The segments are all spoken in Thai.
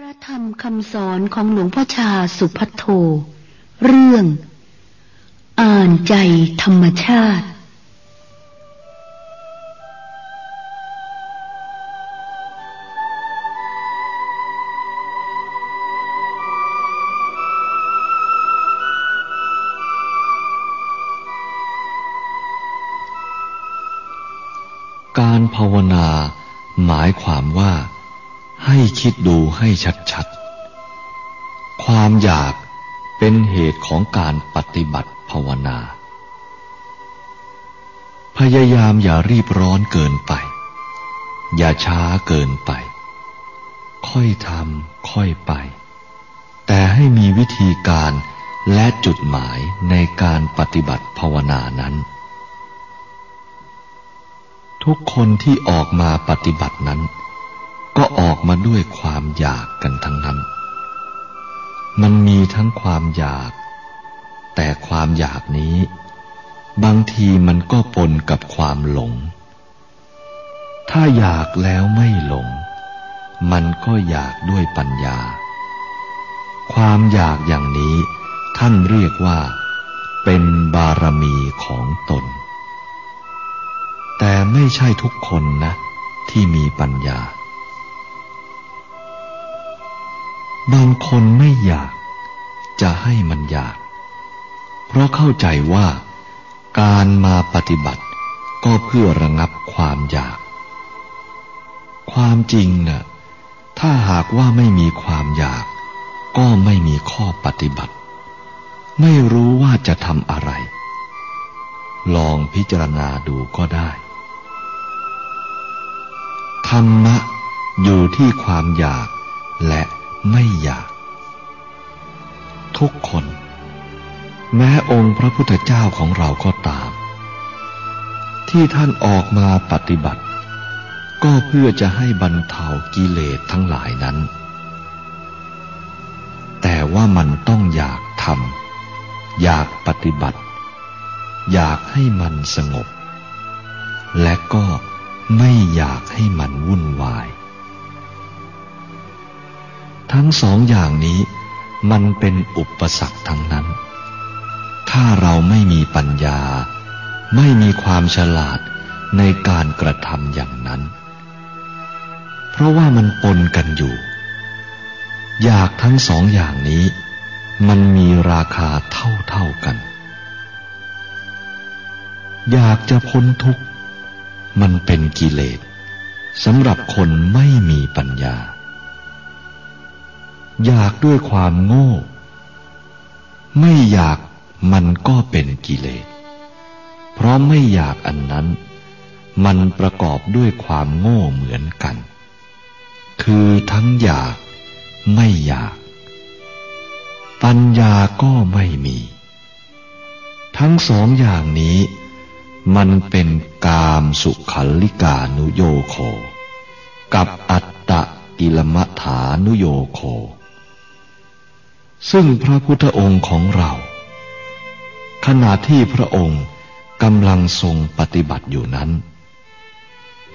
พระธรรมคำสอนของหลวงพ่อชาสุพัทโท เรื่อง อ่านใจธรรมชาติ คิดดูให้ชัดๆ ความอยากเป็นเหตุของการปฏิบัติภาวนา พยายามอย่ารีบร้อนเกินไป อย่าช้าเกินไป ค่อยทำค่อยไป แต่ให้มีวิธีการและจุดหมายในการปฏิบัติภาวนานั้น ทุกคนที่ออกมาปฏิบัตินั้น ก็ออกมาด้วยความอยากกันทั้งนั้น มันมีทั้งความอยาก แต่ความอยากนี้ บางทีมันก็ปนกับความหลง ถ้าอยากแล้วไม่หลง มันก็อยากด้วยปัญญา ความอยากอย่างนี้ท่านเรียกว่า เป็นบารมีของตน แต่ไม่ใช่ทุกคนนะ ที่มีปัญญา บางคนไม่อยาก จะให้มันอยาก เพราะเข้าใจว่าการมาปฏิบัติ ก็เพื่อระงับความอยาก ความจริงนะ่ะถ้าหากว่าไม่มีความอยาก ก็ไม่มีข้อปฏิบัติ ไม่รู้ว่าจะทำอะไร ลองพิจารณาดูก็ได้ ธรรมะอยู่ที่ความอยากและ ไม่อยาก ทุกคน แม้องค์พระพุทธเจ้าของเราก็ตาม ที่ท่านออกมาปฏิบัติ ก็เพื่อจะให้บรรเทากิเลสทั้งหลายนั้น แต่ว่ามันต้องอยากทำอยากปฏิบัติ อยากให้มันสงบ และก็ไม่อยากให้มันวุ่นวาย ทั้งสองอย่างนี้มันเป็นอุปสรรคทั้งนั้น ถ้าเราไม่มีปัญญา ไม่มีความฉลาดในการกระทำอย่างนั้น เพราะว่ามันปนกันอยู่ อยากทั้งสองอย่างนี้ มันมีราคาเท่าเท่ากัน อยากจะพ้นทุกข์ มันเป็นกิเลสสำหรับคนไม่มีปัญญา อยากด้วยความโง่ ไม่อยากมันก็เป็นกิเลส เพราะไม่อยากอันนั้น มันประกอบด้วยความโง่เหมือนกัน คือทั้งอยากไม่อยาก ปัญญาก็ไม่มี ทั้งสองอย่างนี้ มันเป็นกามสุขัลลิกานุโยโค กับอัตตะกิลมัฐานุโยโค ซึ่งพระพุทธองค์ของเรา ขณะที่พระองค์กำลังทรงปฏิบัติอยู่นั้น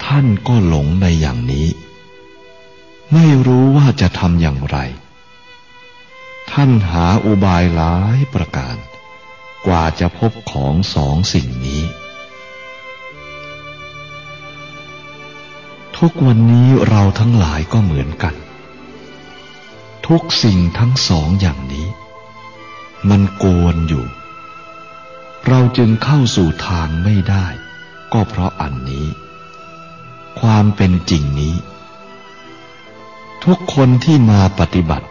ท่านก็หลงในอย่างนี้ ไม่รู้ว่าจะทำอย่างไร ท่านหาอุบายหลายประการ กว่าจะพบของสองสิ่งนี้ ทุกวันนี้เราทั้งหลายก็เหมือนกัน ทุกสิ่งทั้งสองอย่างนี้ มันโกนอยู่ เราจึงเข้าสู่ทางไม่ได้ ก็เพราะอันนี้ ความเป็นจริงนี้ ทุกคนที่มาปฏิบัติ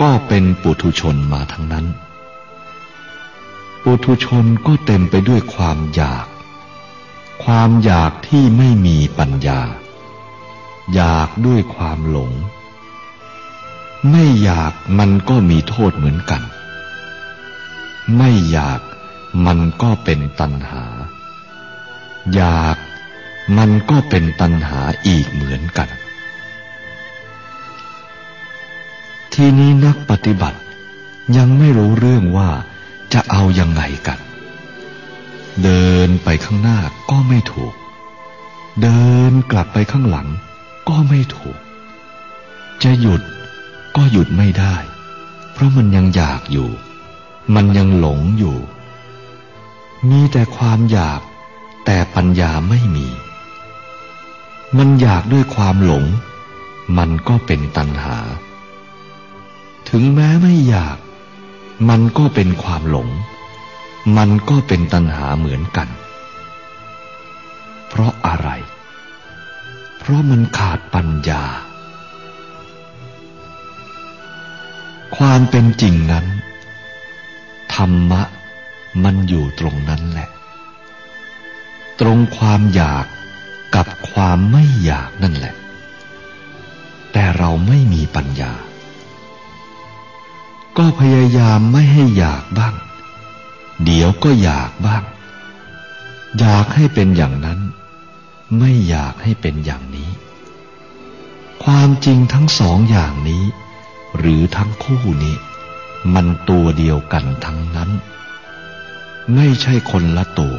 ก็เป็นปุถุชนมาทั้งนั้น ปุถุชนก็เต็มไปด้วยความอยาก ความอยากที่ไม่มีปัญญา อยากด้วยความหลง ไม่อยากมันก็มีโทษเหมือนกัน ไม่อยากมันก็เป็นตัณหา อยากมันก็เป็นตัณหาอีกเหมือนกัน ทีนี้นักปฏิบัติยังไม่รู้เรื่องว่าจะเอายังไงกัน เดินไปข้างหน้าก็ไม่ถูก เดินกลับไปข้างหลังก็ไม่ถูก จะหยุด ก็หยุดไม่ได้ เพราะมันยังอยากอยู่ มันยังหลงอยู่ มีแต่ความอยาก แต่ปัญญาไม่มี มันอยากด้วยความหลง มันก็เป็นตัณหา ถึงแม้ไม่อยาก มันก็เป็นความหลง มันก็เป็นตัณหาเหมือนกัน เพราะอะไร เพราะมันขาดปัญญา ความเป็นจริงนั้น ธรรมะมันอยู่ตรงนั้นแหละ ตรงความอยากกับความไม่อยากนั่นแหละ แต่เราไม่มีปัญญา ก็พยายามไม่ให้อยากบ้าง เดี๋ยวก็อยากบ้าง อยากให้เป็นอย่างนั้น ไม่อยากให้เป็นอย่างนี้ ความจริงทั้งสองอย่างนี้ หรือทั้งคู่นี้ มันตัวเดียวกันทั้งนั้น ไม่ใช่คนละตัว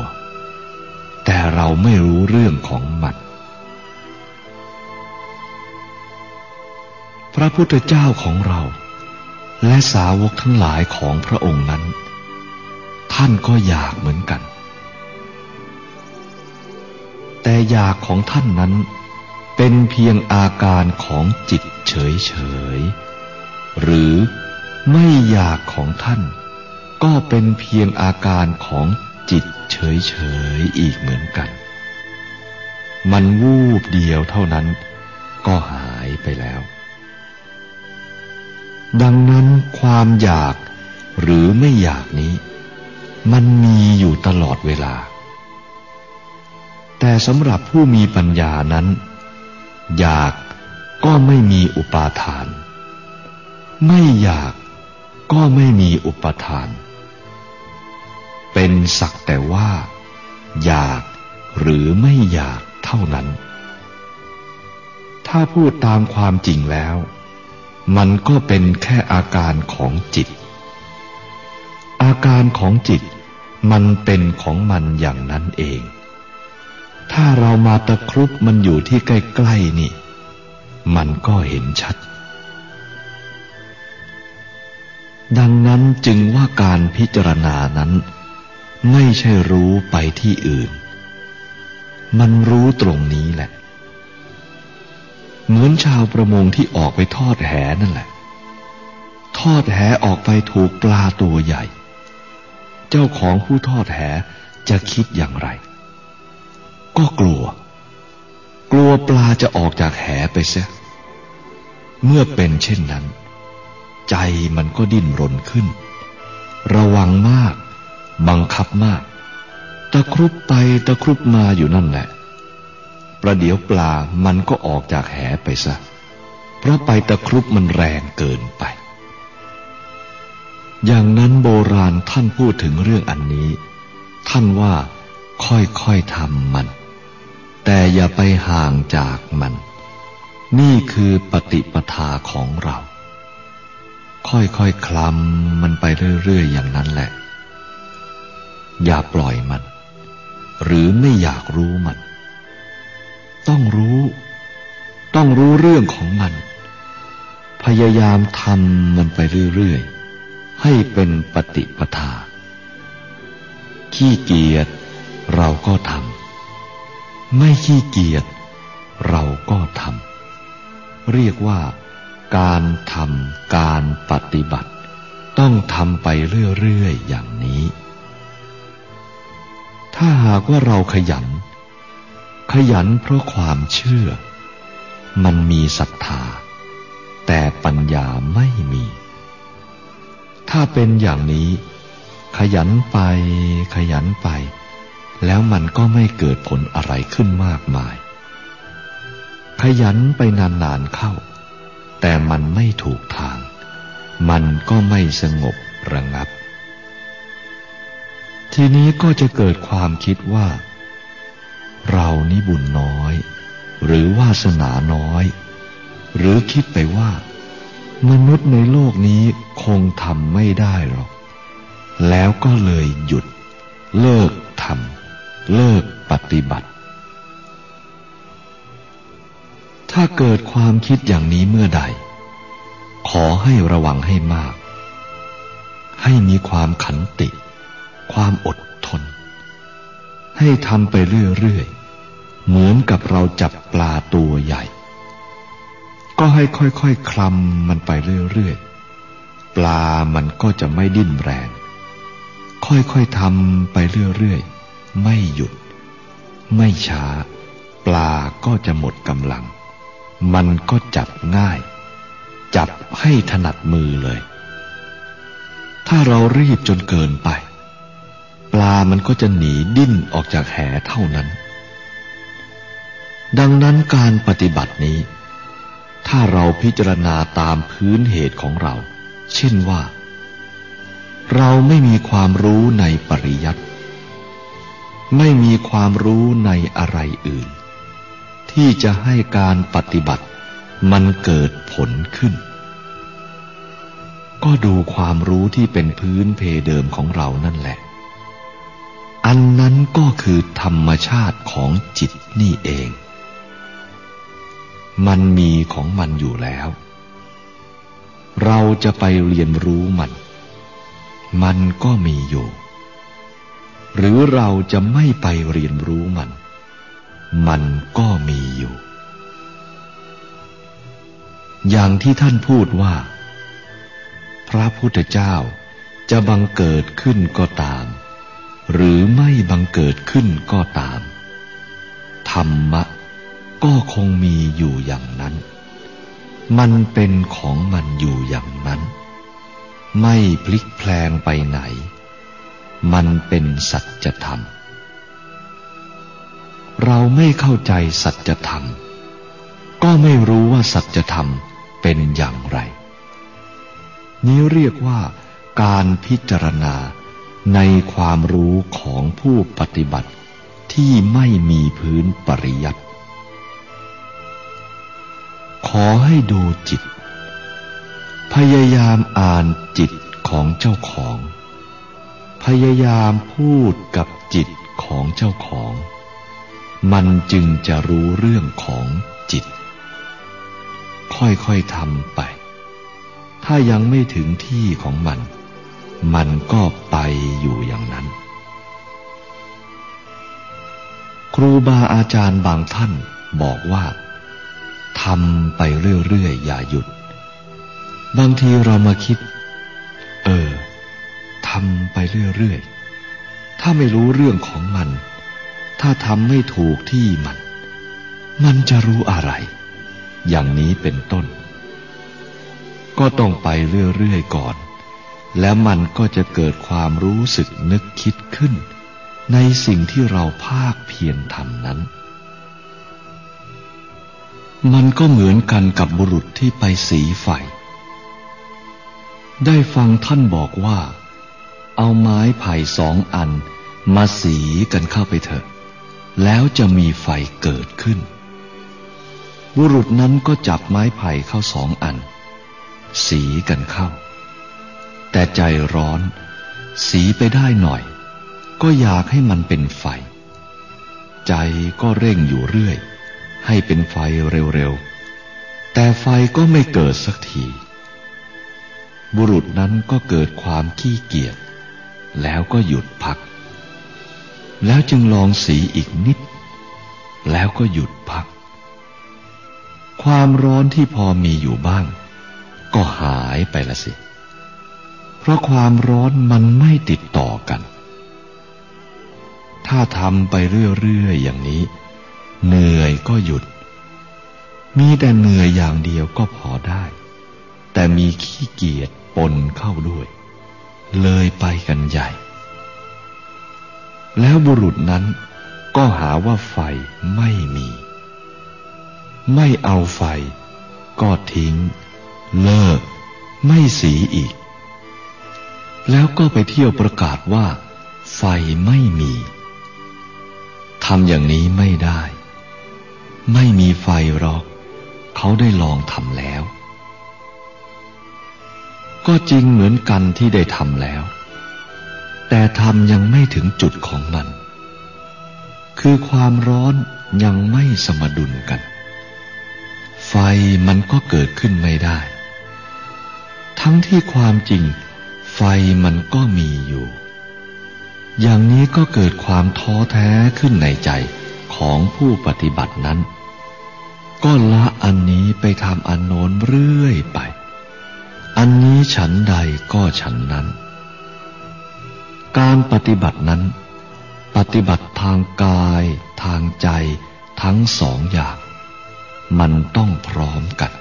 แต่เราไม่รู้เรื่องของมันพระพุทธเจ้าของเรา และสาวกทั้งหลายของพระองค์นั้น ท่านก็อยากเหมือนกัน แต่อยากของท่านนั้นเป็นเพียงอาการของจิตเฉยๆ หรือไม่อยากของท่าน ก็เป็นเพียงอาการของจิตเฉยๆอีกเหมือนกัน มันวูบเดียวเท่านั้น ก็หายไปแล้ว ดังนั้นความอยากหรือไม่อยากนี้ มันมีอยู่ตลอดเวลา แต่สำหรับผู้มีปัญญานั้น อยากก็ไม่มีอุปาทาน ไม่อยากก็ไม่มีอุปทาน เป็นสักแต่ว่า อยากหรือไม่อยากเท่านั้น ถ้าพูดตามความจริงแล้ว มันก็เป็นแค่อาการของจิต อาการของจิตมันเป็นของมันอย่างนั้นเอง ถ้าเรามาตะครุบมันอยู่ที่ใกล้ ๆ นี่ มันก็เห็นชัด ดังนั้นจึงว่าการพิจารณานั้น ไม่ใช่รู้ไปที่อื่น มันรู้ตรงนี้แหละ เหมือนชาวประมงที่ออกไปทอดแหนั่นแหละ ทอดแหออกไปถูกปลาตัวใหญ่ เจ้าของผู้ทอดแหจะคิดอย่างไร ก็กลัว กลัวปลาจะออกจากแหไปเสียเมื่อเป็นเช่นนั้น ใจมันก็ดิ้นรนขึ้น ระวังมาก บังคับมาก ตะครุบไปตะครุบมาอยู่นั่นแหละ ประเดี๋ยวปลามันก็ออกจากแหไปซะ เพราะไปตะครุบมันแรงเกินไป อย่างนั้นโบราณท่านพูดถึงเรื่องอันนี้ ท่านว่าค่อยๆทำมัน แต่อย่าไปห่างจากมัน นี่คือปฏิปทาของเรา ค่อยๆคคลำมันไปเรื่อยๆอย่างนั้นแหละ อย่าปล่อยมัน หรือไม่อยากรู้มัน ต้องรู้ ต้องรู้เรื่องของมัน พยายามทำมันไปเรื่อยๆ ให้เป็นปฏิปทา ขี้เกียจเราก็ทำ ไม่ขี้เกียจเราก็ทำ เรียกว่า การทำการปฏิบัติ ต้องทำไปเรื่อยๆอย่างนี้ ถ้าหากว่าเราขยัน ขยันเพราะความเชื่อ มันมีศรัทธา แต่ปัญญาไม่มี ถ้าเป็นอย่างนี้ ขยันไปขยันไป แล้วมันก็ไม่เกิดผลอะไรขึ้นมากมาย ขยันไปนานๆเข้า แต่มันไม่ถูกทาง มันก็ไม่สงบระงับ ทีนี้ก็จะเกิดความคิดว่า เรานี่บุญน้อย หรือวาสนาน้อย หรือคิดไปว่า มนุษย์ในโลกนี้คงทำไม่ได้หรอก แล้วก็เลยหยุด เลิกทำเลิกปฏิบัติ ถ้าเกิดความคิดอย่างนี้เมื่อใด ขอให้ระวังให้มาก ให้มีความขันติ ความอดทน ให้ทำไปเรื่อยๆ เหมือนกับเราจับปลาตัวใหญ่ ก็ให้ค่อยๆคคลำมันไปเรื่อยๆ ปลามันก็จะไม่ดิ้นแรง ค่อยๆทำไปเรื่อยๆ ไม่หยุด ไม่ช้า ปลาก็จะหมดกำลัง มันก็จับง่าย จับให้ถนัดมือเลย ถ้าเรารีบจนเกินไป ปลามันก็จะหนีดิ้นออกจากแหเท่านั้น ดังนั้นการปฏิบัตินี้ ถ้าเราพิจารณาตามพื้นเหตุของเรา เช่นว่า เราไม่มีความรู้ในปริยัติไม่มีความรู้ในอะไรอื่น ที่จะให้การปฏิบัติ มันเกิดผลขึ้น ก็ดูความรู้ที่เป็นพื้นเพเดิมของเรานั่นแหละ อันนั้นก็คือธรรมชาติของจิตนี่เอง มันมีของมันอยู่แล้ว เราจะไปเรียนรู้มัน มันก็มีอยู่ หรือเราจะไม่ไปเรียนรู้มัน มันก็มีอยู่ อย่างที่ท่านพูดว่า พระพุทธเจ้าจะบังเกิดขึ้นก็ตาม หรือไม่บังเกิดขึ้นก็ตาม ธรรมะก็คงมีอยู่อย่างนั้น มันเป็นของมันอยู่อย่างนั้น ไม่พลิกแพลงไปไหน มันเป็นสัจธรรม เราไม่เข้าใจสัจธรรม ก็ไม่รู้ว่าสัจธรรมเป็นอย่างไร นี้เรียกว่าการพิจารณาในความรู้ของผู้ปฏิบัติที่ไม่มีพื้นปริยัติขอให้ดูจิต พยายามอ่านจิตของเจ้าของ พยายามพูดกับจิตของเจ้าของ มันจึงจะรู้เรื่องของจิต ค่อยๆทำไป ถ้ายังไม่ถึงที่ของมัน มันก็ไปอยู่อย่างนั้น ครูบาอาจารย์บางท่านบอกว่าทำไปเรื่อยๆอย่าหยุด บางทีเรามาคิด เออทำไปเรื่อยๆ ถ้าไม่รู้เรื่องของมัน ถ้าทำไม่ถูกที่มัน มันจะรู้อะไร อย่างนี้เป็นต้น ก็ต้องไปเรื่อยๆก่อน แล้วมันก็จะเกิดความรู้สึกนึกคิดขึ้น ในสิ่งที่เราภาคเพียรทำนั้น มันก็เหมือนกันกับบุรุษที่ไปสีไฟ ได้ฟังท่านบอกว่า เอาไม้ไผ่สองอันมาสีกันเข้าไปเถอะ แล้วจะมีไฟเกิดขึ้น บุรุษนั้นก็จับไม้ไผ่เข้าสองอัน สีกันเข้า แต่ใจร้อน สีไปได้หน่อย ก็อยากให้มันเป็นไฟ ใจก็เร่งอยู่เรื่อย ให้เป็นไฟเร็วๆ แต่ไฟก็ไม่เกิดสักที บุรุษนั้นก็เกิดความขี้เกียจแล้วก็หยุดพัก แล้วจึงลองสีอีกนิด แล้วก็หยุดพัก ความร้อนที่พอมีอยู่บ้าง ก็หายไปละสิ เพราะความร้อนมันไม่ติดต่อกัน ถ้าทำไปเรื่อยๆอย่างนี้ เหนื่อยก็หยุด มีแต่เหนื่อยอย่างเดียวก็พอได้ แต่มีขี้เกียจปนเข้าด้วย เลยไปกันใหญ่ แล้วบุรุษนั้นก็หาว่าไฟไม่มี ไม่เอาไฟ ก็ทิ้ง เลิก ไม่สีอีก แล้วก็ไปเที่ยวประกาศว่า ไฟไม่มีทำอย่างนี้ไม่ได้ ไม่มีไฟหรอก เขาได้ลองทำแล้ว ก็จริงเหมือนกันที่ได้ทำแล้ว แต่ทำยังไม่ถึงจุดของมัน คือความร้อนยังไม่สมดุลกัน ไฟมันก็เกิดขึ้นไม่ได้ ทั้งที่ความจริง ไฟมันก็มีอยู่ อย่างนี้ก็เกิดความท้อแท้ขึ้นในใจของผู้ปฏิบัตินั้น ก็ละอันนี้ไปทำอันโน้นเรื่อยไป อันนี้ฉันใดก็ฉันนั้น การปฏิบัตินั้น ปฏิบัติทางกาย ทางใจ ทั้งสองอย่าง มันต้องพร้อมกัน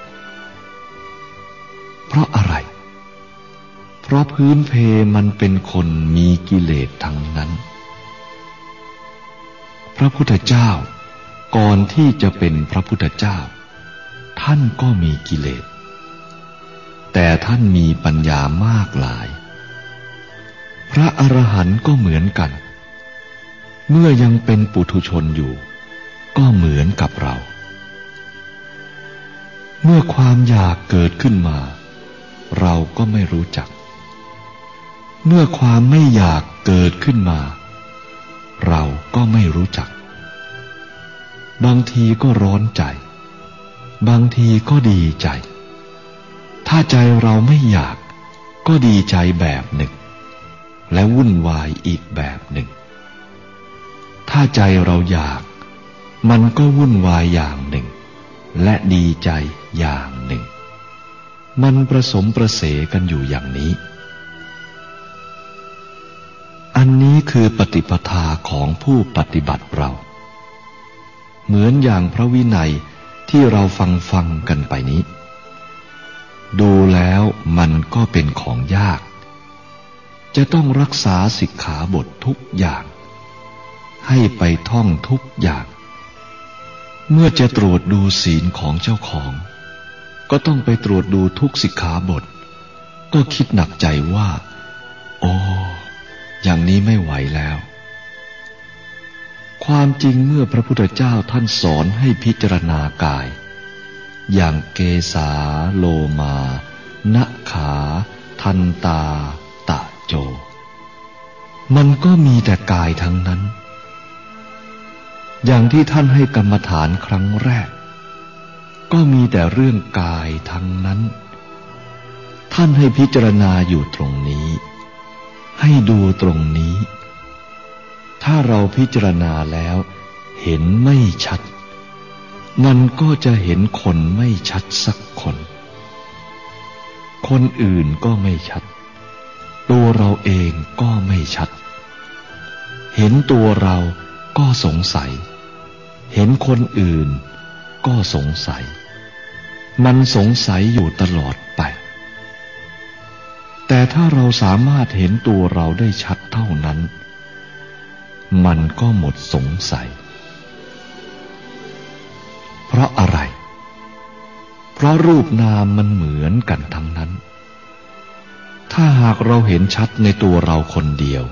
เพราะอะไร เพราะพื้นเพมันเป็นคนมีกิเลสทั้งนั้น พระพุทธเจ้า ก่อนที่จะเป็นพระพุทธเจ้า ท่านก็มีกิเลส แต่ท่านมีปัญญามากหลาย พระอรหันต์ก็เหมือนกัน เมื่อยังเป็นปุถุชนอยู่ ก็เหมือนกับเรา เมื่อความอยากเกิดขึ้นมา เราก็ไม่รู้จัก เมื่อความไม่อยากเกิดขึ้นมา เราก็ไม่รู้จัก บางทีก็ร้อนใจ บางทีก็ดีใจ ถ้าใจเราไม่อยากก็ดีใจแบบหนึ่ง และวุ่นวายอีกแบบหนึ่ง ถ้าใจเราอยาก มันก็วุ่นวายอย่างหนึ่ง และดีใจอย่างหนึ่ง มันประสมประเสกันอยู่อย่างนี้ อันนี้คือปฏิปทาของผู้ปฏิบัติเรา เหมือนอย่างพระวินัยที่เราฟังฟังกันไปนี้ ดูแล้วมันก็เป็นของยาก จะต้องรักษาสิกขาบททุกอย่าง ให้ไปท่องทุกอย่าง เมื่อจะตรวจดูศีลของเจ้าของ ก็ต้องไปตรวจดูทุกสิกขาบท ก็คิดหนักใจว่า โอ้อย่างนี้ไม่ไหวแล้ว ความจริงเมื่อพระพุทธเจ้าท่านสอนให้พิจารณากาย อย่างเกสาโลมานะขา ทันตา โจ มันก็มีแต่กายทั้งนั้น อย่างที่ท่านให้กรรมฐานครั้งแรก ก็มีแต่เรื่องกายทั้งนั้น ท่านให้พิจารณาอยู่ตรงนี้ ให้ดูตรงนี้ ถ้าเราพิจารณาแล้วเห็นไม่ชัด มันก็จะเห็นคนไม่ชัดสักคน คนอื่นก็ไม่ชัด ตัวเราเองก็ไม่ชัด เห็นตัวเราก็สงสัย เห็นคนอื่นก็สงสัย มันสงสัยอยู่ตลอดไป แต่ถ้าเราสามารถเห็นตัวเราได้ชัดเท่านั้น มันก็หมดสงสัย เพราะอะไร เพราะรูปนามมันเหมือนกันทั้งนั้น ถ้าหากเราเห็นชัดในตัวเราคนเดียว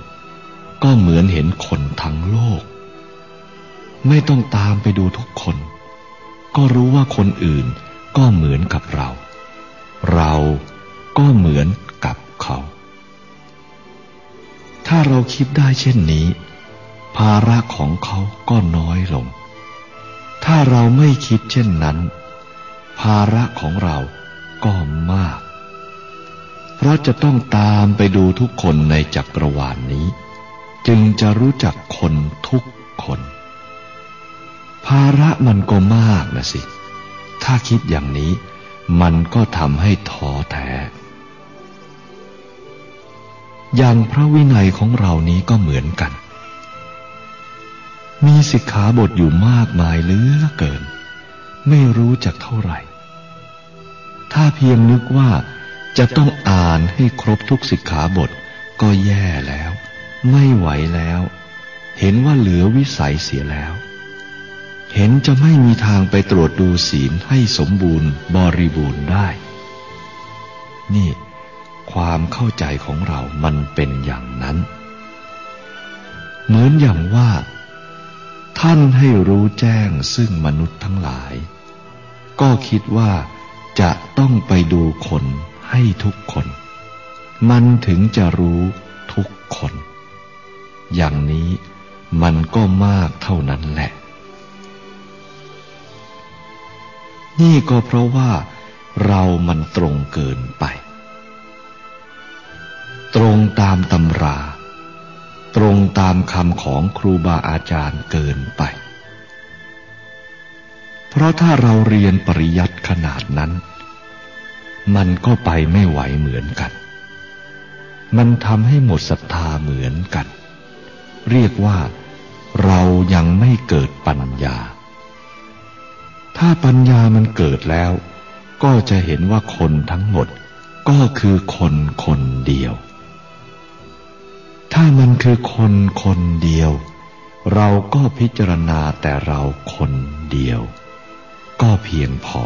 ก็เหมือนเห็นคนทั้งโลก ไม่ต้องตามไปดูทุกคน ก็รู้ว่าคนอื่นก็เหมือนกับเรา เราก็เหมือนกับเขา ถ้าเราคิดได้เช่นนี้ ภาระของเขาก็น้อยลง ถ้าเราไม่คิดเช่นนั้น ภาระของเราก็มาก เพราะจะต้องตามไปดูทุกคนในจักรวาลนนี้ จึงจะรู้จักคนทุกคน ภาระมันก็มากนะสิ ถ้าคิดอย่างนี้ มันก็ทำให้ท้อแท้ อย่างพระวินัยของเรานี้ก็เหมือนกัน มีสิกขาบทอยู่มากมายเหลือเกิน ไม่รู้จักเท่าไหร่ ถ้าเพียงนึกว่า จะต้องอ่านให้ครบทุกสิกขาบท ก็แย่แล้ว ไม่ไหวแล้ว เห็นว่าเหลือวิสัยเสียแล้ว เห็นจะไม่มีทางไปตรวจดูศีลให้สมบูรณ์บริบูรณ์ได้ นี่ ความเข้าใจของเรามันเป็นอย่างนั้น เหมือนอย่างว่า ท่านให้รู้แจ้งซึ่งมนุษย์ทั้งหลาย ก็คิดว่าจะต้องไปดูคน ให้ทุกคน มันถึงจะรู้ทุกคน อย่างนี้มันก็มากเท่านั้นแหละ นี่ก็เพราะว่าเรามันตรงเกินไป ตรงตามตำรา ตรงตามคำของครูบาอาจารย์เกินไป เพราะถ้าเราเรียนปริยัติขนาดนั้น มันก็ไปไม่ไหวเหมือนกัน มันทำให้หมดศรัทธาเหมือนกัน เรียกว่าเรายังไม่เกิดปัญญา ถ้าปัญญามันเกิดแล้ว ก็จะเห็นว่าคนทั้งหมดก็คือคนคนเดียว ถ้ามันคือคนคนเดียว เราก็พิจารณาแต่เราคนเดียว ก็เพียงพอ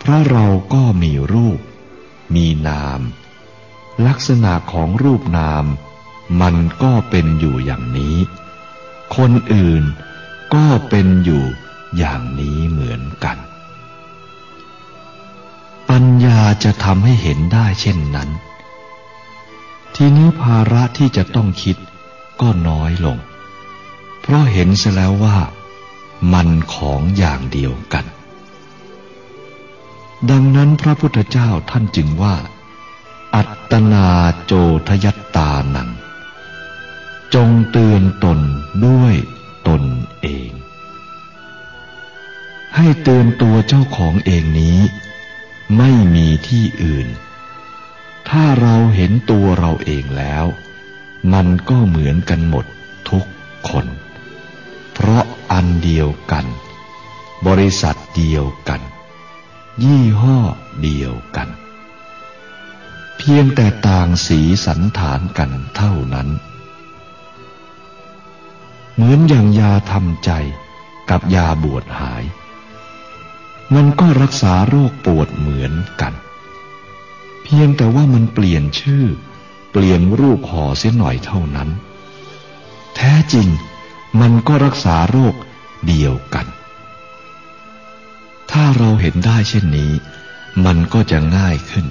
เพราะเราก็มีรูป มีนาม ลักษณะของรูปนาม มันก็เป็นอยู่อย่างนี้ คนอื่นก็เป็นอยู่อย่างนี้เหมือนกัน ปัญญาจะทำให้เห็นได้เช่นนั้น ทีนี้ภาระที่จะต้องคิดก็น้อยลง เพราะเห็นซะแล้วว่า มันของอย่างเดียวกัน ดังนั้นพระพุทธเจ้าท่านจึงว่า อัตนาโจทยัตตานัง จงเตือนตนด้วยตนเอง ให้เตือนตัวเจ้าของเองนี้ ไม่มีที่อื่น ถ้าเราเห็นตัวเราเองแล้ว มันก็เหมือนกันหมดทุกคน เพราะอันเดียวกัน บริษัทเดียวกัน ยี่ห้อเดียวกัน เพียงแต่ต่างสีสันฐานกันเท่านั้น เหมือนอย่างยาทำใจกับยาบวดหาย มันก็รักษาโรคปวดเหมือนกัน เพียงแต่ว่ามันเปลี่ยนชื่อ เปลี่ยนรูปห่อเสียหน่อยเท่านั้น แท้จริงมันก็รักษาโรคเดียวกั นถ้าเราเห็นได้เช่นนี้ มันก็จะง่ายขึ้น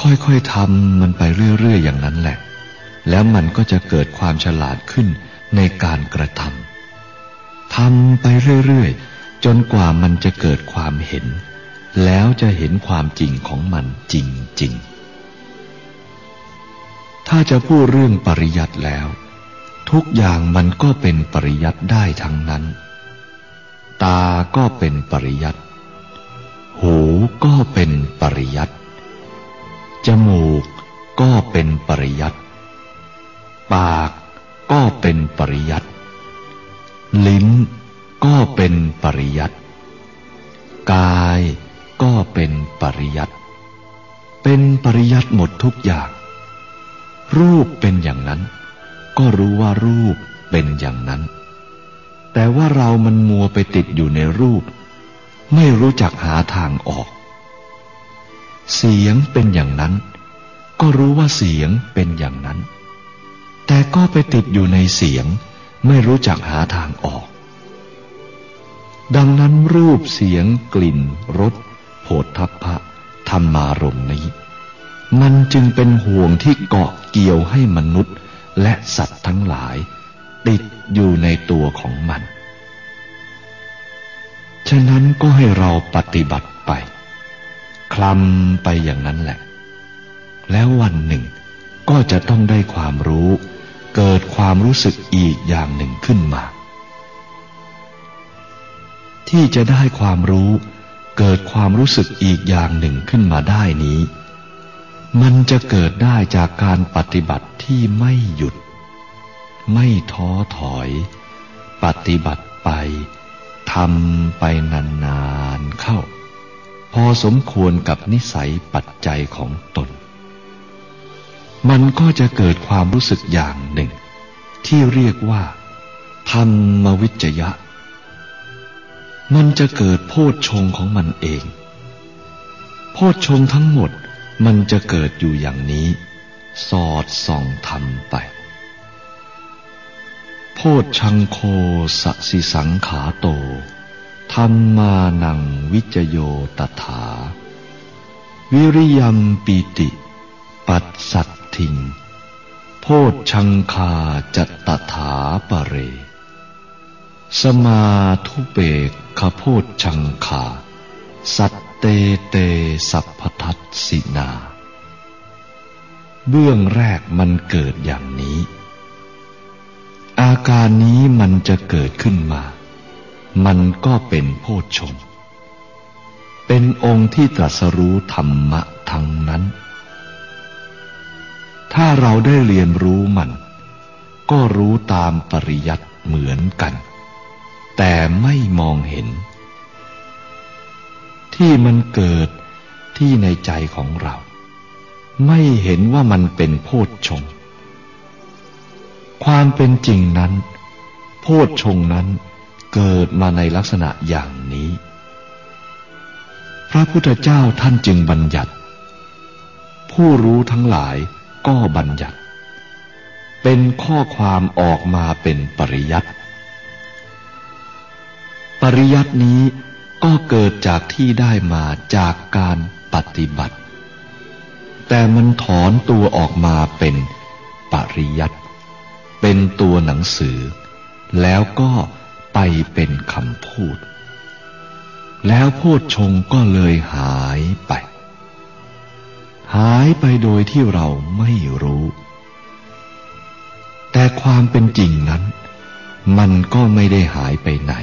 ค่อยๆทำมันไปเรื่อยๆอย่างนั้นแหละ แล้วมันก็จะเกิดความฉลาดขึ้นในการกระทำทำไปเรื่อยๆ จนกว่ามันจะเกิดความเห็น แล้วจะเห็นความจริงของมันจริงๆ ถ้าจะพูดเรื่องปริยัติแล้ว ทุกอย่างมันก็เป็นปริยัติได้ทั้งนั้นตาก็เป็นปริยัติ หูก็เป็นปริยัติจมูกก็เป็นปริยัติปากก็เป็นปริยัติลิ้นก็เป็นปริยัติกายก็เป็นปริยัติเป็นปริยัติหมดทุกอย่าง รูปเป็นอย่างนั้น ก็รู้ว่ารูปเป็นอย่างนั้น แต่ว่าเรามันมัวไปติดอยู่ในรูป ไม่รู้จักหาทางออก เสียงเป็นอย่างนั้น ก็รู้ว่าเสียงเป็นอย่างนั้น แต่ก็ไปติดอยู่ในเสียง ไม่รู้จักหาทางออก ดังนั้นรูปเสียงกลิ่นรสโผฏฐัพพะธรรมารมนี้ มันจึงเป็นห่วงที่เกาะเกี่ยวให้มนุษย์และสัตว์ทั้งหลาย ติดอยู่ในตัวของมัน ฉะนั้นก็ให้เราปฏิบัติไป คลำไปอย่างนั้นแหละ แล้ววันหนึ่งก็จะต้องได้ความรู้ เกิดความรู้สึกอีกอย่างหนึ่งขึ้นมา ที่จะได้ความรู้เกิดความรู้สึกอีกอย่างหนึ่งขึ้นมาได้นี้ มันจะเกิดได้จากการปฏิบัติที่ไม่หยุด ไม่ท้อถอย ปฏิบัติไป ทำไปนานๆเข้า พอสมควรกับนิสัยปัจจัยของตน มันก็จะเกิดความรู้สึกอย่างหนึ่ง ที่เรียกว่า ธรรมวิจยะ มันจะเกิดโพชฌงของมันเอง โพชฌงทั้งหมดมันจะเกิดอยู่อย่างนี้ สอดส่องทำไป โพชชังโคสสิสังขาโต ธรรมานังวิจโยตถา วิริยมปีติ ปัสสัตทิง โพชังคาจตถาปเร สมาทุเปกขโพชังคา สัตเตเตสัพพทัสสินา เบื้องแรกมันเกิดอย่างนี้ อาการนี้มันจะเกิดขึ้นมา มันก็เป็นโพชฌงเป็นองค์ที่ตรัสรู้ธรรมะทั้งนั้น ถ้าเราได้เรียนรู้มัน ก็รู้ตามปริยัติเหมือนกัน แต่ไม่มองเห็น ที่มันเกิดที่ในใจของเรา ไม่เห็นว่ามันเป็นโพชฌงค ความเป็นจริงนั้น โพชฌงนั้นเกิดมาในลักษณะอย่างนี้ พระพุทธเจ้าท่านจึงบัญญัติ ผู้รู้ทั้งหลายก็บัญญัติ เป็นข้อความออกมาเป็นปริยัติ ปริยัตินี้ก็เกิดจากที่ได้มาจากการปฏิบัติ แต่มันถอนตัวออกมาเป็นปริยัติ เป็นตัวหนังสือ แล้วก็ไปเป็นคำพูด แล้วโพชงก็เลยหายไป หายไปโดยที่เราไม่รู้ แต่ความเป็นจริงนั้น มันก็ไม่ได้หายไปไหน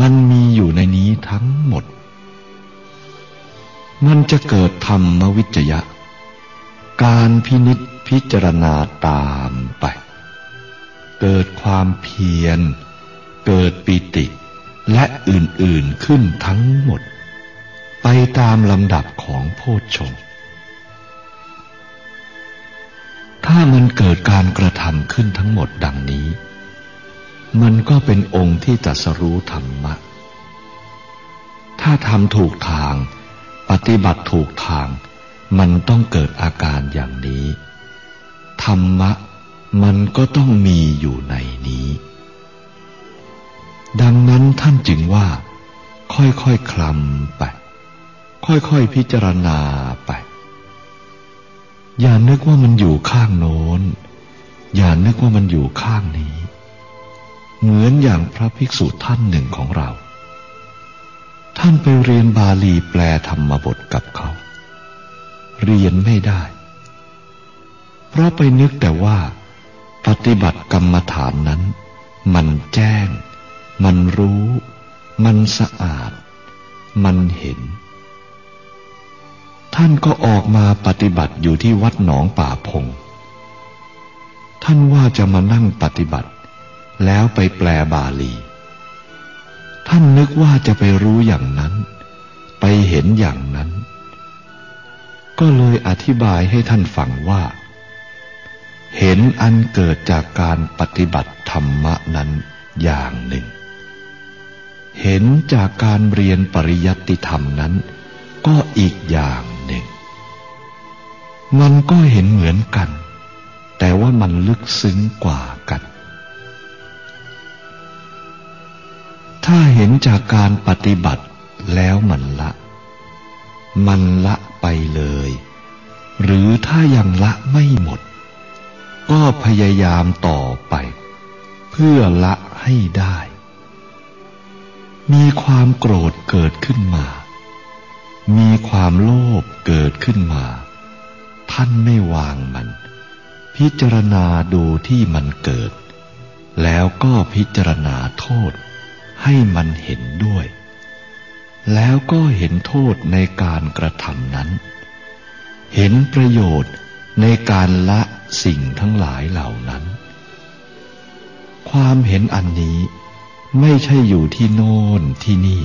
มันมีอยู่ในนี้ทั้งหมด มันจะเกิดธรรมวิจยะ การพินิษพิจารณาตามไป เกิดความเพียร เกิดปิติและอื่นๆขึ้นทั้งหมด ไปตามลำดับของโพชฌงถ้ามันเกิดการกระทำขึ้นทั้งหมดดังนี้ มันก็เป็นองค์ที่ตัสรู้ธรรมะ ถ้าทำถูกทาง ปฏิบัติถูกทาง มันต้องเกิดอาการอย่างนี้ ธรรมะมันก็ต้องมีอยู่ในนี้ ดังนั้นท่านจึงว่า ค่อยๆคคลำไป ค่อยๆพิจารณาไป อย่านึกว่ามันอยู่ข้างโน้น อย่านึกว่ามันอยู่ข้างนี้ เหมือนอย่างพระภิกษุท่านหนึ่งของเรา ท่านไปเรียนบาลีแปลธรรมบทกับเขา เรียนไม่ได้ เพราะไปนึกแต่ว่า ปฏิบัติกรรมฐานนั้น มันแจ้ง มันรู้ มันสะอาด มันเห็น ท่านก็ออกมาปฏิบัติอยู่ที่วัดหนองป่าพง ท่านว่าจะมานั่งปฏิบัติ แล้วไปแปลบาลี ท่านนึกว่าจะไปรู้อย่างนั้น ไปเห็นอย่าง ก็เลยอธิบายให้ท่านฟังว่า เห็นอันเกิดจากการปฏิบัติธรรมะนั้นอย่างหนึ่ง เห็นจากการเรียนปริยัติธรรมนั้น ก็อีกอย่างหนึ่ง มันก็เห็นเหมือนกัน แต่ว่ามันลึกซึ้งกว่ากัน ถ้าเห็นจากการปฏิบัติแล้วมันละ มันละไปเลย หรือถ้ายังละไม่หมด ก็พยายามต่อไป เพื่อละให้ได้ มีความโกรธเกิดขึ้นมา มีความโลภเกิดขึ้นมา ท่านไม่วางมัน พิจารณาดูที่มันเกิด แล้วก็พิจารณาโทษให้มันเห็นด้วย แล้วก็เห็นโทษในการกระทำนั้น เห็นประโยชน์ในการละสิ่งทั้งหลายเหล่านั้น ความเห็นอันนี้ไม่ใช่อยู่ที่โน่นที่นี่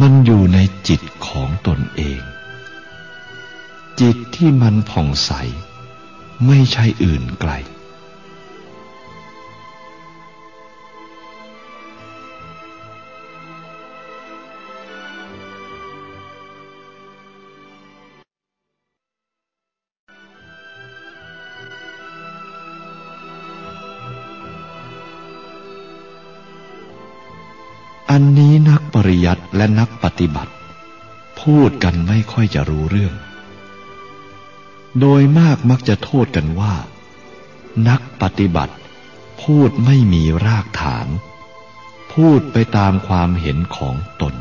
มันอยู่ในจิตของตนเอง จิตที่มันผ่องใส ไม่ใช่อื่นไกล อันนี้นักปริยัติและนักปฏิบัติ พูดกันไม่ค่อยจะรู้เรื่อง โดยมากมักจะโทษกันว่า นักปฏิบัติ พูดไม่มีรากฐาน พูดไปตามความเห็นของตน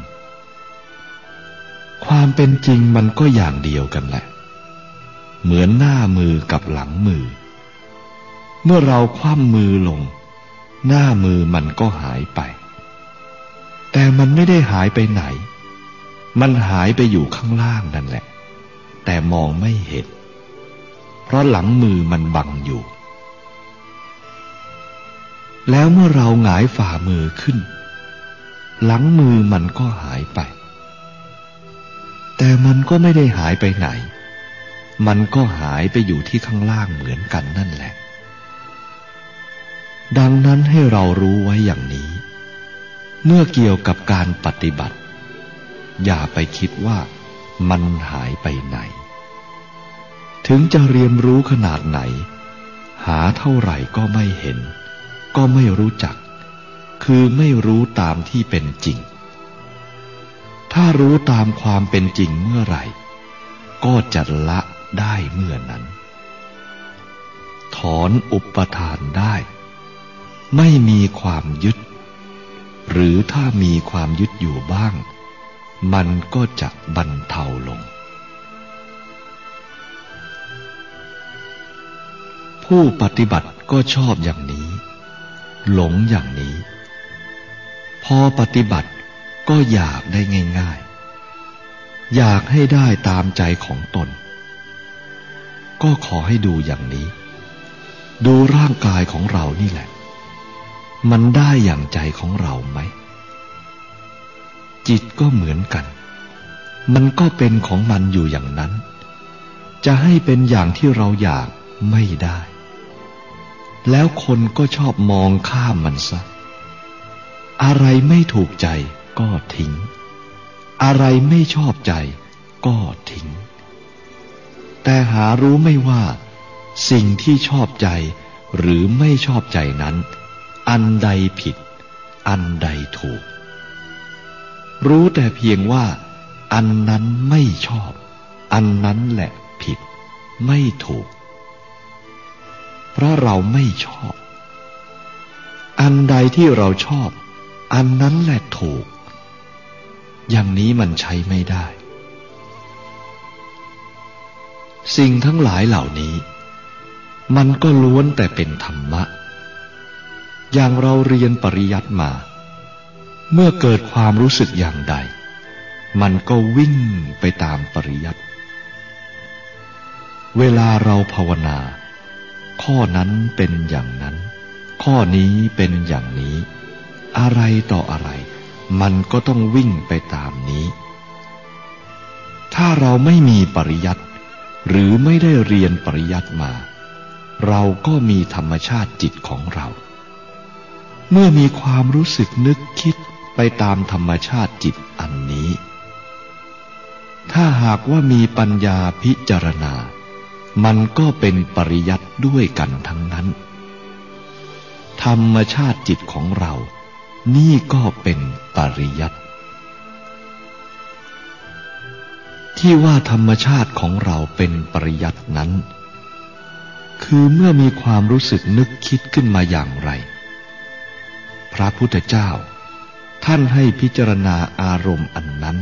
ความเป็นจริงมันก็อย่างเดียวกันแหละ เหมือนหน้ามือกับหลังมือ เมื่อเราคว่ำมือลง หน้ามือมันก็หายไป แต่มันไม่ได้หายไปไหน มันหายไปอยู่ข้างล่างนั่นแหละ แต่มองไม่เห็น เพราะหลังมือมันบังอยู่ แล้วเมื่อเราหงายฝ่ามือขึ้น หลังมือมันก็หายไป แต่มันก็ไม่ได้หายไปไหน มันก็หายไปอยู่ที่ข้างล่างเหมือนกันนั่นแหละ ดังนั้นให้เรารู้ไว้อย่างนี้ เมื่อเกี่ยวกับการปฏิบัติ อย่าไปคิดว่ามันหายไปไหน ถึงจะเรียนรู้ขนาดไหน หาเท่าไหร่ก็ไม่เห็น ก็ไม่รู้จัก คือไม่รู้ตามที่เป็นจริง ถ้ารู้ตามความเป็นจริงเมื่อไหร่ ก็จะละได้เมื่อนั้น ถอนอุปทานได้ ไม่มีความยึด หรือถ้ามีความยึดอยู่บ้าง มันก็จะบรรเทาลง ผู้ปฏิบัติก็ชอบอย่างนี้ หลงอย่างนี้ พอปฏิบัติก็อยากได้ง่ายๆ อยากให้ได้ตามใจของตน ก็ขอให้ดูอย่างนี้ ดูร่างกายของเรานี่แหละ มันได้อย่างใจของเราไหม จิตก็เหมือนกัน มันก็เป็นของมันอยู่อย่างนั้น จะให้เป็นอย่างที่เราอยากไม่ได้ แล้วคนก็ชอบมองข้ามมันซะ อะไรไม่ถูกใจก็ทิ้ง อะไรไม่ชอบใจก็ทิ้ง แต่หารู้ไม่ว่า สิ่งที่ชอบใจหรือไม่ชอบใจนั้น อันใดผิด อันใดถูก รู้แต่เพียงว่า อันนั้นไม่ชอบ อันนั้นแหละผิด ไม่ถูก เพราะเราไม่ชอบ อันใดที่เราชอบ อันนั้นแหละถูก อย่างนี้มันใช้ไม่ได้ สิ่งทั้งหลายเหล่านี้ มันก็ล้วนแต่เป็นธรรมะ อย่างเราเรียนปริยัติมา เมื่อเกิดความรู้สึกอย่างใด มันก็วิ่งไปตามปริยัติ เวลาเราภาวนา ข้อนั้นเป็นอย่างนั้น ข้อนี้เป็นอย่างนี้ อะไรต่ออะไร มันก็ต้องวิ่งไปตามนี้ ถ้าเราไม่มีปริยัติ หรือไม่ได้เรียนปริยัติมา เราก็มีธรรมชาติจิตของเรา เมื่อมีความรู้สึกนึกคิดไปตามธรรมชาติจิตอันนี้ ถ้าหากว่ามีปัญญาพิจารณา มันก็เป็นปริยัติด้วยกันทั้งนั้น ธรรมชาติจิตของเรา นี่ก็เป็นปริยัติที่ว่าธรรมชาติของเราเป็นปริยัตินั้น คือเมื่อมีความรู้สึกนึกคิดขึ้นมาอย่างไร พระพุทธเจ้า ท่านให้พิจารณาอารมณ์อันนั้น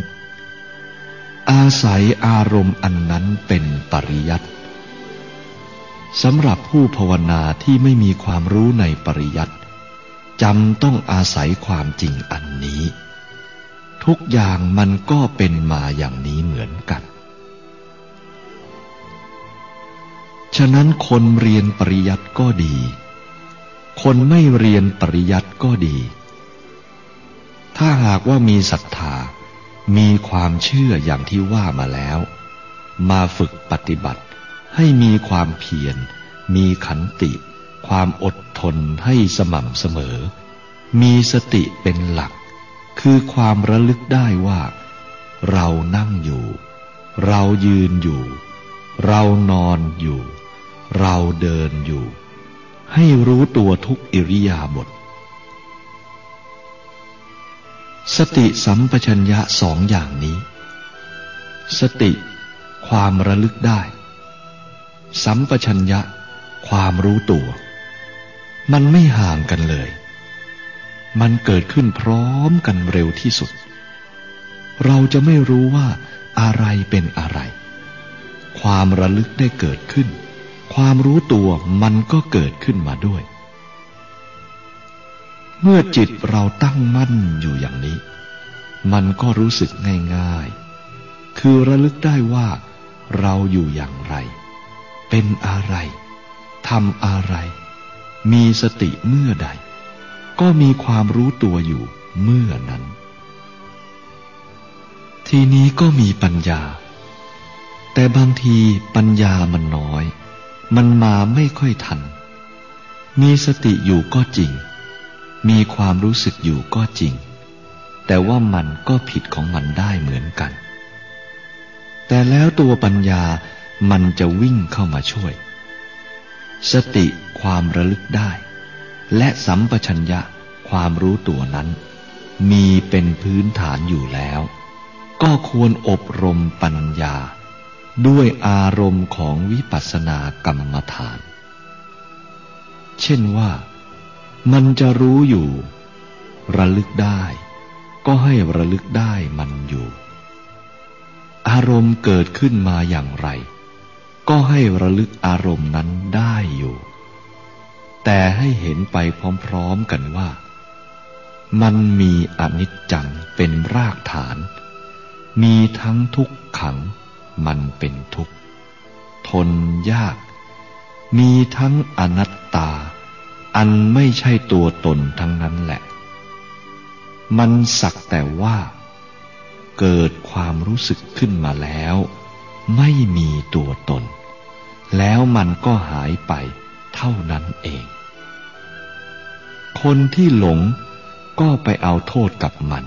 อาศัยอารมณ์อันนั้นเป็นปริยัติสำหรับผู้ภาวนาที่ไม่มีความรู้ในปริยัติจำต้องอาศัยความจริงอันนี้ ทุกอย่างมันก็เป็นมาอย่างนี้เหมือนกัน ฉะนั้นคนเรียนปริยัติก็ดี คนไม่เรียนปริยัติก็ดี ถ้าหากว่ามีศรัทธา มีความเชื่ออย่างที่ว่ามาแล้ว มาฝึกปฏิบัติ ให้มีความเพียร มีขันติ ความอดทนให้สม่ำเสมอ มีสติเป็นหลัก คือความระลึกได้ว่า เรานั่งอยู่ เรายืนอยู่ เรานอนอยู่ เราเดินอยู่ ให้รู้ตัวทุกอิริยาบถสติสัมปชัญญะสองอย่างนี้ สติความระลึกได้ สัมปชัญญะความรู้ตัว มันไม่ห่างกันเลย มันเกิดขึ้นพร้อมกันเร็วที่สุด เราจะไม่รู้ว่าอะไรเป็นอะไรคความระลึกได้เกิดขึ้น ความรู้ตัวมันก็เกิดขึ้นมาด้วย เมื่อจิตเราตั้งมั่นอยู่อย่างนี้ มันก็รู้สึกง่ายๆ คือระลึกได้ว่าเราอยู่อย่างไร เป็นอะไรทำอะไร มีสติเมื่อใด ก็มีความรู้ตัวอยู่เมื่อนั้น ทีนี้ก็มีปัญญา แต่บางทีปัญญามันน้อย มันมาไม่ค่อยทัน มีสติอยู่ก็จริง มีความรู้สึกอยู่ก็จริง แต่ว่ามันก็ผิดของมันได้เหมือนกัน แต่แล้วตัวปัญญามันจะวิ่งเข้ามาช่วย สติความระลึกได้ และสัมปชัญญะความรู้ตัวนั้น มีเป็นพื้นฐานอยู่แล้ว ก็ควรอบรมปัญญา ด้วยอารมณ์ของวิปัสสนากรรมฐาน เช่นว่ามันจะรู้อยู่ ระลึกได้ ก็ให้ระลึกได้มันอยู่ อารมณ์เกิดขึ้นมาอย่างไร ก็ให้ระลึกอารมณ์นั้นได้อยู่ แต่ให้เห็นไปพร้อมๆกันว่า มันมีอนิจจังเป็นรากฐาน มีทั้งทุกขัง มันเป็นทุกข์ ทนยาก มีทั้งอนัตตา อันไม่ใช่ตัวตนทั้งนั้นแหละ มันสักแต่ว่า เกิดความรู้สึกขึ้นมาแล้ว ไม่มีตัวตน แล้วมันก็หายไปเท่านั้นเอง คนที่หลงก็ไปเอาโทษกับมัน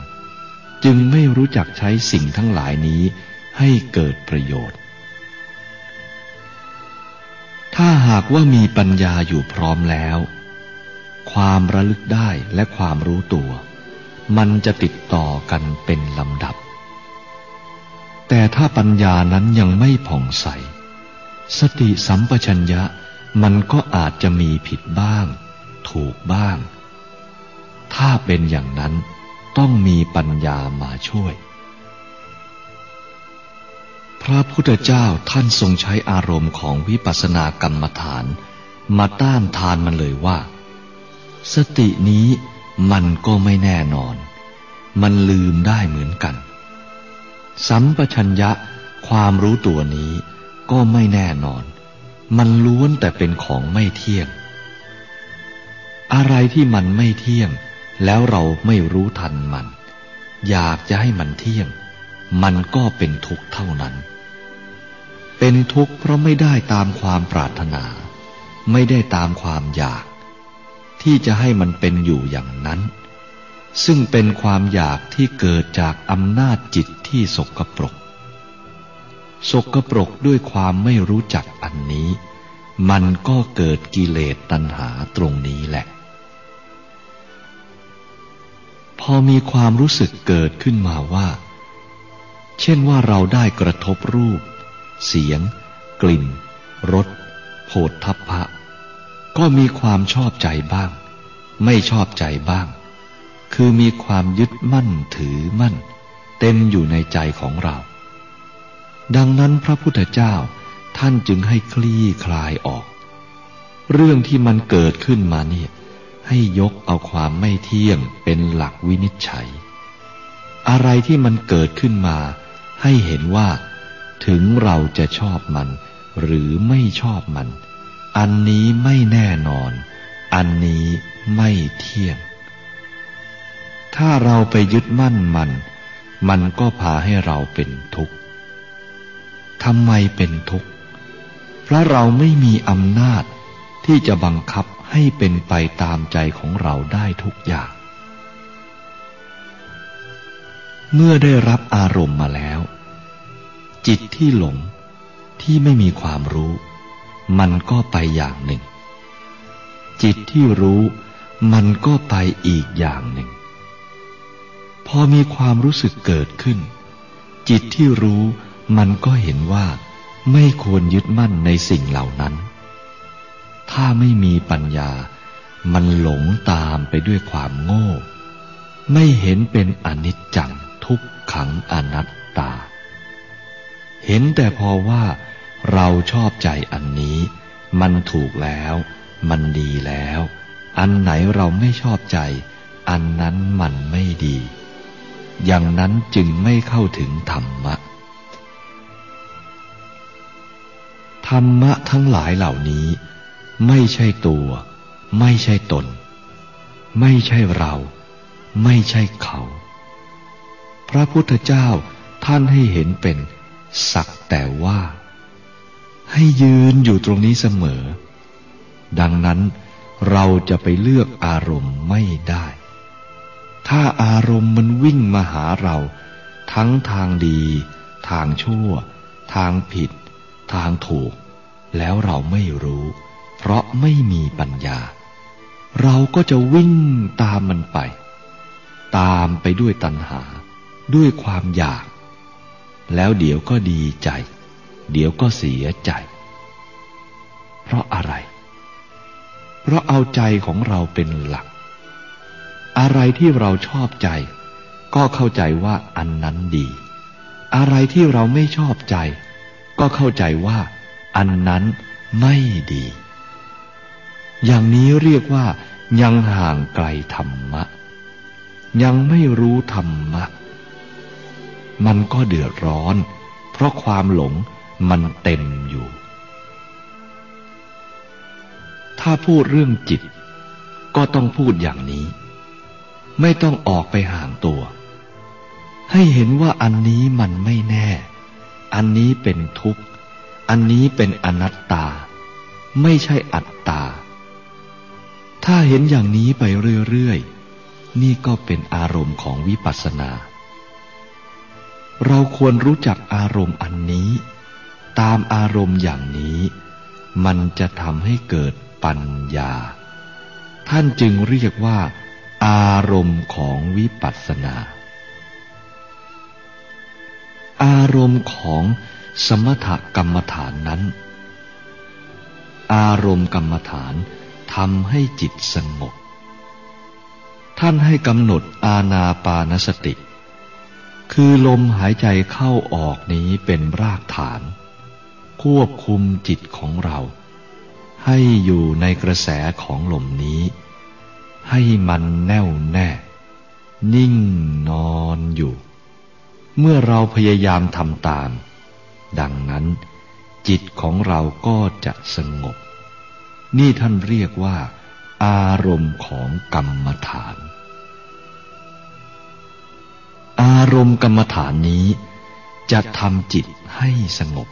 จึงไม่รู้จักใช้สิ่งทั้งหลายนี้ ให้เกิดประโยชน์ ถ้าหากว่ามีปัญญาอยู่พร้อมแล้ว ความระลึกได้และความรู้ตัว มันจะติดต่อกันเป็นลำดับ แต่ถ้าปัญญานั้นยังไม่ผ่องใส สติสัมปชัญญะมันก็อาจจะมีผิดบ้าง ถูกบ้าง ถ้าเป็นอย่างนั้นต้องมีปัญญามาช่วย ระพุทธเจ้าท่านทรงใช้อารมณ์ของวิปัสสนากรรมฐาน มาต้านทานมันเลยว่า สตินี้มันก็ไม่แน่นอน มันลืมได้เหมือนกัน สัมปชัญญะความรู้ตัวนี้ก็ไม่แน่นอน มันล้วนแต่เป็นของไม่เที่ยง อะไรที่มันไม่เที่ยง แล้วเราไม่รู้ทันมัน อยากจะให้มันเที่ยง มันก็เป็นทุกข์เท่านั้น เป็นทุกข์เพราะไม่ได้ตามความปรารถนา ไม่ได้ตามความอยาก ที่จะให้มันเป็นอยู่อย่างนั้น ซึ่งเป็นความอยากที่เกิดจากอำนาจจิตที่สกปรก สกปรกด้วยความไม่รู้จักอันนี้ มันก็เกิดกิเลสตัณหาตรงนี้แหละ พอมีความรู้สึกเกิดขึ้นมาว่า เช่นว่าเราได้กระทบรูป เสียง กลิ่นรสโผฏฐัพพะ ก็มีความชอบใจบ้าง ไม่ชอบใจบ้าง คือมีความยึดมั่นถือมั่น เต็มอยู่ในใจของเรา ดังนั้นพระพุทธเจ้าท่านจึงให้คลี่คลายออก เรื่องที่มันเกิดขึ้นมาเนี่ยให้ยกเอาความไม่เที่ยงเป็นหลักวินิจฉัย อะไรที่มันเกิดขึ้นมา ให้เห็นว่า ถึงเราจะชอบมัน หรือไม่ชอบมัน อันนี้ไม่แน่นอน อันนี้ไม่เที่ยง ถ้าเราไปยึดมั่นมัน มันก็พาให้เราเป็นทุกข์ทำไมเป็นทุกข์เพราะเราไม่มีอำนาจที่จะบังคับให้เป็นไปตามใจของเราได้ทุกอย่าง เมื่อได้รับอารมณ์มาแล้ว จิตที่หลงที่ไม่มีความรู้ มันก็ไปอย่างหนึ่ง จิตที่รู้มันก็ไปอีกอย่างหนึ่ง พอมีความรู้สึกเกิดขึ้น จิตที่รู้มันก็เห็นว่าไม่ควรยึดมั่นในสิ่งเหล่านั้น ถ้าไม่มีปัญญา มันหลงตามไปด้วยความโง่ ไม่เห็นเป็นอนิจจังทุกขังอนัตตา เห็นแต่พอว่าเราชอบใจอันนี้ มันถูกแล้ว มันดีแล้ว อันไหนเราไม่ชอบใจ อันนั้นมันไม่ดี อย่างนั้นจึงไม่เข้าถึงธรรมะ ธรรมะทั้งหลายเหล่านี้ ไม่ใช่ตัว ไม่ใช่ตน ไม่ใช่เรา ไม่ใช่เขา พระพุทธเจ้าท่านให้เห็นเป็น สักแต่ว่า ให้ยืนอยู่ตรงนี้เสมอ ดังนั้นเราจะไปเลือกอารมณ์ไม่ได้ ถ้าอารมณ์มันวิ่งมาหาเรา ทั้งทางดี ทางชั่ว ทางผิด ทางถูก แล้วเราไม่รู้ เพราะไม่มีปัญญา เราก็จะวิ่งตามมันไป ตามไปด้วยตัณหา ด้วยความอยาก แล้วเดี๋ยวก็ดีใจ เดี๋ยวก็เสียใจ เพราะอะไร เพราะเอาใจของเราเป็นหลัก อะไรที่เราชอบใจ ก็เข้าใจว่าอันนั้นดี อะไรที่เราไม่ชอบใจ ก็เข้าใจว่า อันนั้นไม่ดี อย่างนี้เรียกว่ายังห่างไกลธรรมะ ยังไม่รู้ธรรมะ มันก็เดือดร้อน เพราะความหลงมันเต็มอยู่ ถ้าพูดเรื่องจิต ก็ต้องพูดอย่างนี้ ไม่ต้องออกไปห่างตัว ให้เห็นว่าอันนี้มันไม่แน่ อันนี้เป็นทุกข์ อันนี้เป็นอนัตตา ไม่ใช่อัตตา ถ้าเห็นอย่างนี้ไปเรื่อยๆ นี่ก็เป็นอารมณ์ของวิปัสสนา เราควรรู้จักอารมณ์อันนี้ ตามอารมณ์อย่างนี้ มันจะทำให้เกิดปัญญา ท่านจึงเรียกว่า อารมณ์ของวิปัสสนา อารมณ์ของสมถกรรมฐานนั้น อารมณ์กรรมฐานทำให้จิตสงบ ท่านให้กำหนดอาณาปานสติ คือลมหายใจเข้าออกนี้เป็นรากฐาน ควบคุมจิตของเรา ให้อยู่ในกระแสของลมนี้ ให้มันแน่วแน่ นิ่งนอนอยู่ เมื่อเราพยายามทำตาม ดังนั้น จิตของเราก็จะสงบ นี่ท่านเรียกว่า อารมณ์ของกรรมฐาน อารมณ์กรรมฐานนี้ จะทำจิตให้สงบ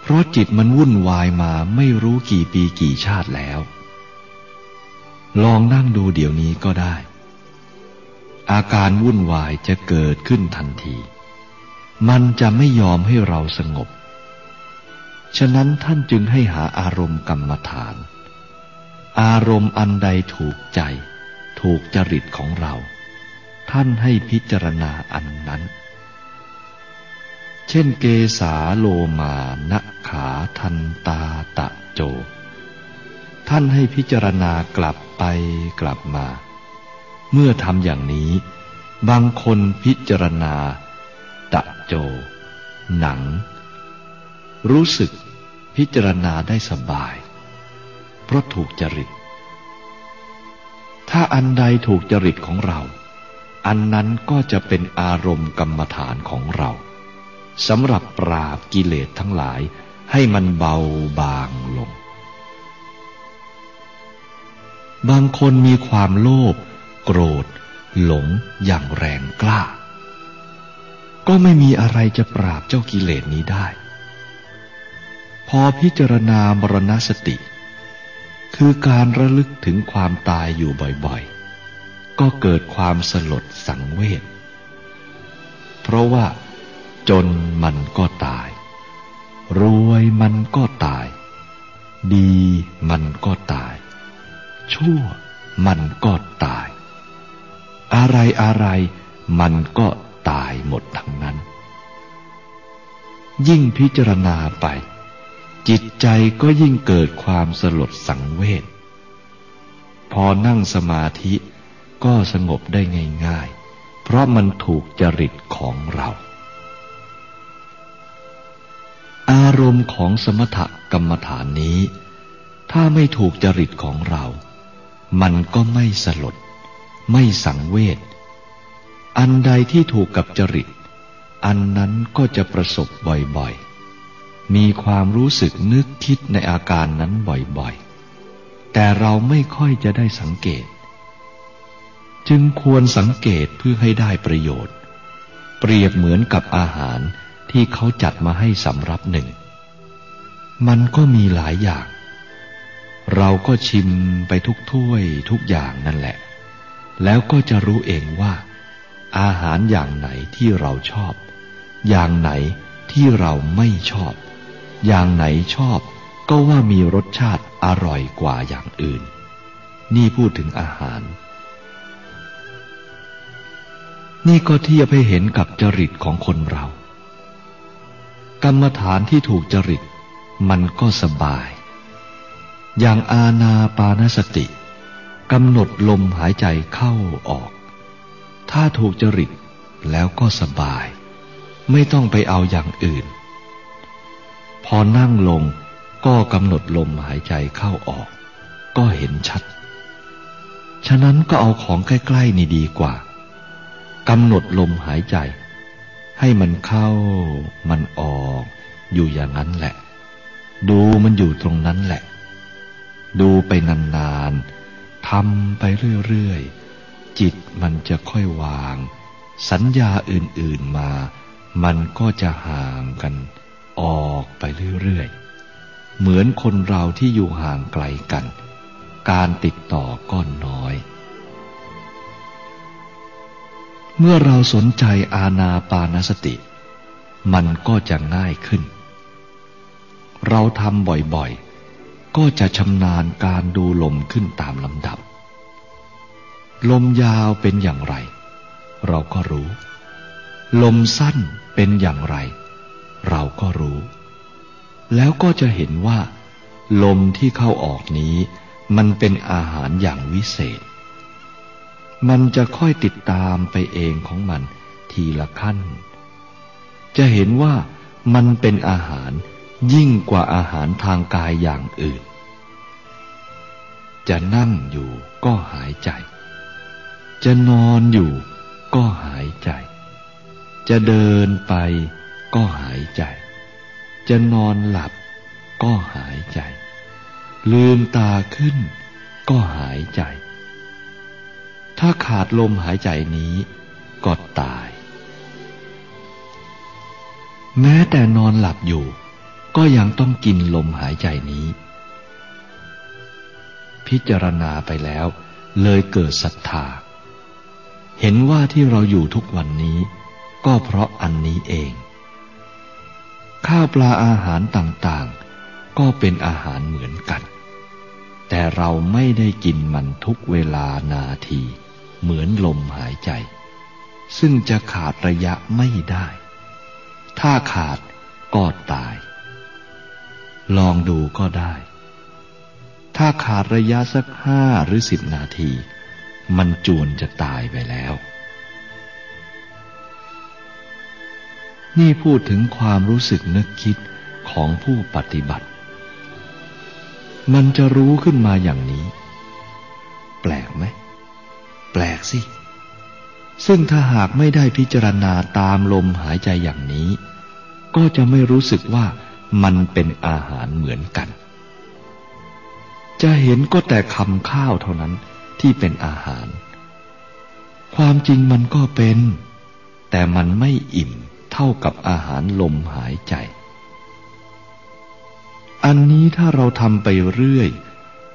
เพราะจิตมันวุ่นวายมาไม่รู้กี่ปีกี่ชาติแล้ว ลองนั่งดูเดี๋ยวนี้ก็ได้ อาการวุ่นวายจะเกิดขึ้นทันที มันจะไม่ยอมให้เราสงบ ฉะนั้นท่านจึงให้หาอารมณ์กรรมฐาน อารมณ์อันใดถูกใจ ถูกจริตของเรา ท่านให้พิจารณาอันนั้น เช่นเกสาโลมานขาทันตาตะโจ ท่านให้พิจารณากลับไปกลับมา เมื่อทำอย่างนี้ บางคนพิจารณา ตะโจ หนัง รู้สึกพิจารณาได้สบาย เพราะถูกจริต ถ้าอันใดถูกจริตของเรา อันนั้นก็จะเป็นอารมณ์กรรมฐานของเราสำหรับปราบกิเลสทั้งหลายให้มันเบาบางลง บางคนมีความโลภโกรธ หลงอย่างแรงกล้า ก็ไม่มีอะไรจะปราบเจ้ากิเลสนี้ได้ พอพิจารณามรณสติ คือการระลึกถึงความตายอยู่บ่อย ก็เกิดความสลดสังเวช เพราะว่า จนมันก็ตาย รวยมันก็ตาย ดีมันก็ตาย ชั่วมันก็ตาย อะไรอะไรมันก็ตายหมดทั้งนั้น ยิ่งพิจารณาไป จิตใจก็ยิ่งเกิดความสลดสังเวชพอนั่งสมาธิ ก็สงบได้ง่ายๆ เพราะมันถูกจริตของเรา อารมณ์ของสมถกรรมฐานนี้ ถ้าไม่ถูกจริตของเรา มันก็ไม่สลด ไม่สังเวช อันใดที่ถูกกับจริต อันนั้นก็จะประสบบ่อยๆ มีความรู้สึกนึกคิดในอาการนั้นบ่อยๆ แต่เราไม่ค่อยจะได้สังเกต จึงควรสังเกตเพื่อให้ได้ประโยชน์ เปรียบเหมือนกับอาหารที่เขาจัดมาให้สำรับหนึ่ง มันก็มีหลายอย่าง เราก็ชิมไปทุกถ้วยทุกอย่างนั่นแหละ แล้วก็จะรู้เองว่า อาหารอย่างไหนที่เราชอบ อย่างไหนที่เราไม่ชอบ อย่างไหนชอบก็ว่ามีรสชาติอร่อยกว่าอย่างอื่น นี่พูดถึงอาหาร นี่ก็เทียบให้เห็นกับจริตของคนเรา กรรมฐานที่ถูกจริตมันก็สบาย อย่างอาณาปานสติกำหนดลมหายใจเข้าออก ถ้าถูกจริตแล้วก็สบาย ไม่ต้องไปเอาอย่างอื่น พอนั่งลงก็กำหนดลมหายใจเข้าออก ก็เห็นชัด ฉะนั้นก็เอาของใกล้ ๆ นี่ดีกว่า กำหนดลมหายใจ ให้มันเข้ามันออกอยู่อย่างนั้นแหละ ดูมันอยู่ตรงนั้นแหละ ดูไปนานๆทำไปเรื่อยๆ จิตมันจะค่อยวาง สัญญาอื่นๆมา มันก็จะห่างกัน ออกไปเรื่อยๆ เหมือนคนเราที่อยู่ห่างไกลกัน การติดต่อก็น้อย เมื่อเราสนใจอาณาปานสติ มันก็จะง่ายขึ้น เราทำบ่อยๆ ก็จะชำนาญการดูลมขึ้นตามลำดับ ลมยาวเป็นอย่างไร เราก็รู้ ลมสั้นเป็นอย่างไร เราก็รู้ แล้วก็จะเห็นว่า ลมที่เข้าออกนี้ มันเป็นอาหารอย่างวิเศษ มันจะค่อยติดตามไปเองของมันทีละขั้น จะเห็นว่ามันเป็นอาหารยิ่งกว่าอาหารทางกายอย่างอื่น จะนั่งอยู่ก็หายใจ จะนอนอยู่ก็หายใจ จะเดินไปก็หายใจ จะนอนหลับก็หายใจ ลืมตาขึ้นก็หายใจ ถ้าขาดลมหายใจนี้ก็ตาย แม้แต่นอนหลับอยู่ ก็ยังต้องกินลมหายใจนี้ พิจารณาไปแล้วเลยเกิดศรัทธา เห็นว่าที่เราอยู่ทุกวันนี้ ก็เพราะอันนี้เอง ข้าวปลาอาหารต่างๆ ก็เป็นอาหารเหมือนกัน แต่เราไม่ได้กินมันทุกเวลานาที เหมือนลมหายใจ ซึ่งจะขาดระยะไม่ได้ ถ้าขาดก็ตาย ลองดูก็ได้ ถ้าขาดระยะสักห้าหรือสิบนาที มันจวนจะตายไปแล้ว นี่พูดถึงความรู้สึกนึกคิดของผู้ปฏิบัติ มันจะรู้ขึ้นมาอย่างนี้ แปลกไหม แปลกสิ ซึ่งถ้าหากไม่ได้พิจารณาตามลมหายใจอย่างนี้ ก็จะไม่รู้สึกว่ามันเป็นอาหารเหมือนกัน จะเห็นก็แต่คำข้าวเท่านั้นที่เป็นอาหาร ความจริงมันก็เป็น แต่มันไม่อิ่มเท่ากับอาหารลมหายใจ อันนี้ถ้าเราทำไปเรื่อย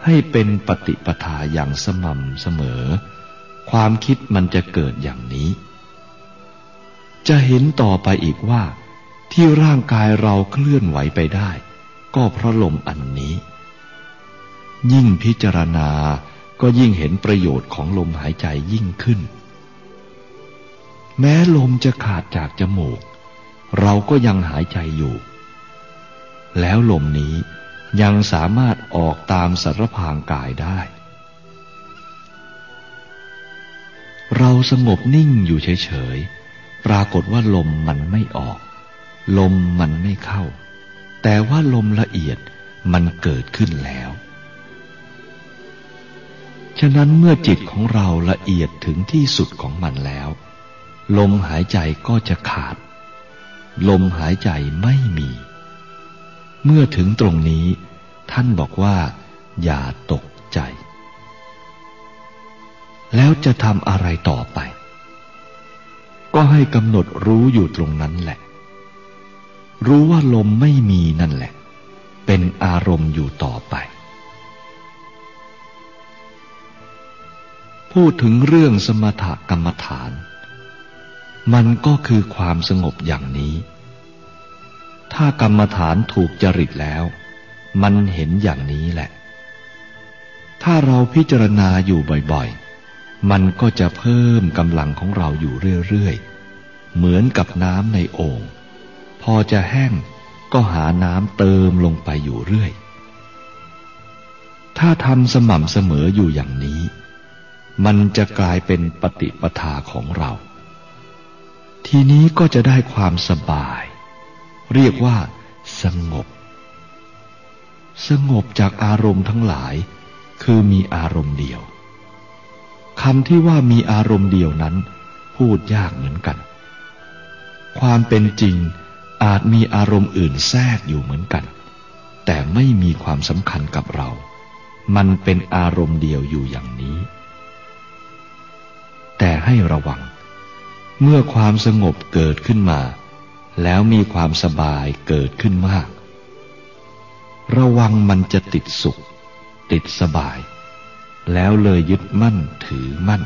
ให้เป็นปฏิปทาอย่างสม่ำเสมอ ความคิดมันจะเกิดอย่างนี้ จะเห็นต่อไปอีกว่า ที่ร่างกายเราเคลื่อนไหวไปได้ ก็เพราะลมอันนี้ ยิ่งพิจารณาก็ยิ่งเห็นประโยชน์ของลมหายใจยิ่งขึ้น แม้ลมจะขาดจากจมูก เราก็ยังหายใจอยู่ แล้วลมนี้ยังสามารถออกตามสารพางกายได้ เราสงบนิ่งอยู่เฉยๆ ปรากฏว่าลมมันไม่ออก ลมมันไม่เข้า แต่ว่าลมละเอียดมันเกิดขึ้นแล้ว ฉะนั้นเมื่อจิตของเราละเอียดถึงที่สุดของมันแล้ว ลมหายใจก็จะขาด ลมหายใจไม่มี เมื่อถึงตรงนี้ ท่านบอกว่า อย่าตกใจ แล้วจะทำอะไรต่อไป ก็ให้กำหนดรู้อยู่ตรงนั้นแหละ รู้ว่าลมไม่มีนั่นแหละ เป็นอารมณ์อยู่ต่อไป พูดถึงเรื่องสมถกรรมฐาน มันก็คือความสงบอย่างนี้ ถ้ากรรมฐานถูกจริตแล้ว มันเห็นอย่างนี้แหละ ถ้าเราพิจารณาอยู่บ่อยๆ มันก็จะเพิ่มกำลังของเราอยู่เรื่อยๆ เหมือนกับน้ำในโอ่ง พอจะแห้งก็หาน้ำเติมลงไปอยู่เรื่อย ถ้าทำสม่ำเสมออยู่อย่างนี้ มันจะกลายเป็นปฏิปทาของเรา ทีนี้ก็จะได้ความสบาย เรียกว่า สงบ สงบจากอารมณ์ทั้งหลาย คือมีอารมณ์เดียว คำที่ว่ามีอารมณ์เดียวนั้น พูดยากเหมือนกัน ความเป็นจริงอาจมีอารมณ์อื่นแทรกอยู่เหมือนกัน แต่ไม่มีความสำคัญกับเรา มันเป็นอารมณ์เดียวอยู่อย่างนี้ แต่ให้ระวัง เมื่อความสงบเกิดขึ้นมา แล้วมีความสบายเกิดขึ้นมาก ระวังมันจะติดสุข ติดสบาย แล้วเลยยึดมั่นถือมั่น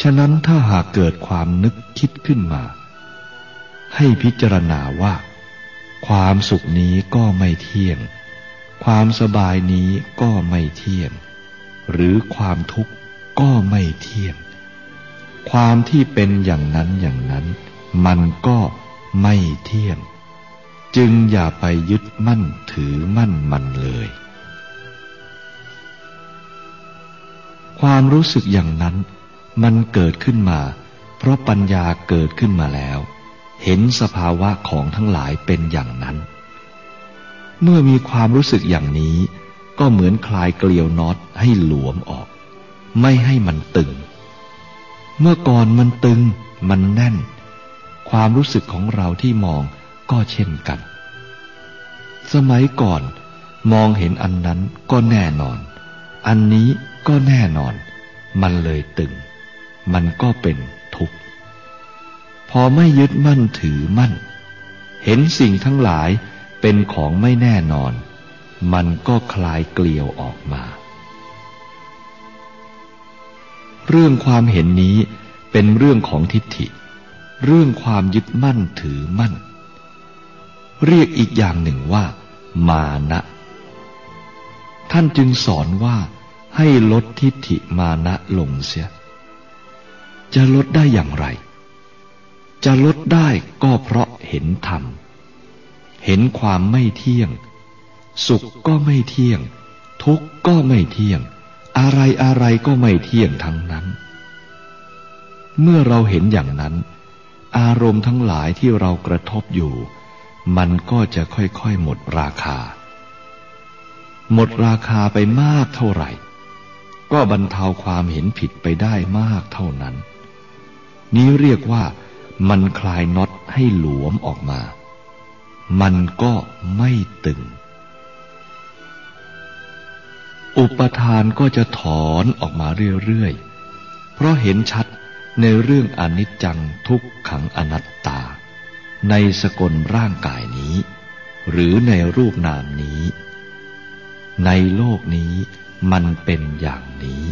ฉะนั้นถ้าหากเกิดความนึกคิดขึ้นมา ให้พิจารณาว่า ความสุขนี้ก็ไม่เที่ยง ความสบายนี้ก็ไม่เที่ยง หรือความทุกข์ก็ไม่เที่ยง ความที่เป็นอย่างนั้นอย่างนั้น มันก็ไม่เที่ยง จึงอย่าไปยึดมั่นถือมั่นมันเลย ความรู้สึกอย่างนั้น มันเกิดขึ้นมา เพราะปัญญาเกิดขึ้นมาแล้ว เห็นสภาวะของทั้งหลายเป็นอย่างนั้น เมื่อมีความรู้สึกอย่างนี้ ก็เหมือนคลายเกลียวน็อตให้หลวมออก ไม่ให้มันตึง เมื่อก่อนมันตึง มันแน่น ความรู้สึกของเราที่มองก็เช่นกัน สมัยก่อน มองเห็นอันนั้นก็แน่นอน อันนี้ ก็แน่นอน มันเลยตึง มันก็เป็นทุกข์ พอไม่ยึดมั่นถือมั่น เห็นสิ่งทั้งหลายเป็นของไม่แน่นอน มันก็คลายเกลียวออกมา เรื่องความเห็นนี้เป็นเรื่องของทิฏฐิ เรื่องความยึดมั่นถือมั่น เรียกอีกอย่างหนึ่งว่า มานะ ท่านจึงสอนว่า ให้ลดทิฏฐิมานะลงเสีย จะลดได้อย่างไร จะลดได้ก็เพราะเห็นธรรม เห็นความไม่เที่ยง สุขก็ไม่เที่ยง ทุกข์ก็ไม่เที่ยง อะไรอะไรก็ไม่เที่ยงทั้งนั้น เมื่อเราเห็นอย่างนั้น อารมณ์ทั้งหลายที่เรากระทบอยู่ มันก็จะค่อยๆหมดราคาหมดราคาไปมากเท่าไหร่ ก็บรรเทาความเห็นผิดไปได้มากเท่านั้น นี้เรียกว่ามันคลายน็อตให้หลวมออกมา มันก็ไม่ตึง อุปทานก็จะถอนออกมาเรื่อยๆ เพราะเห็นชัดในเรื่องอนิจจังทุกขังอนัตตา ในสกลร่างกายนี้ หรือในรูปนามนี้ ในโลกนี้ มันเป็นอย่างนี้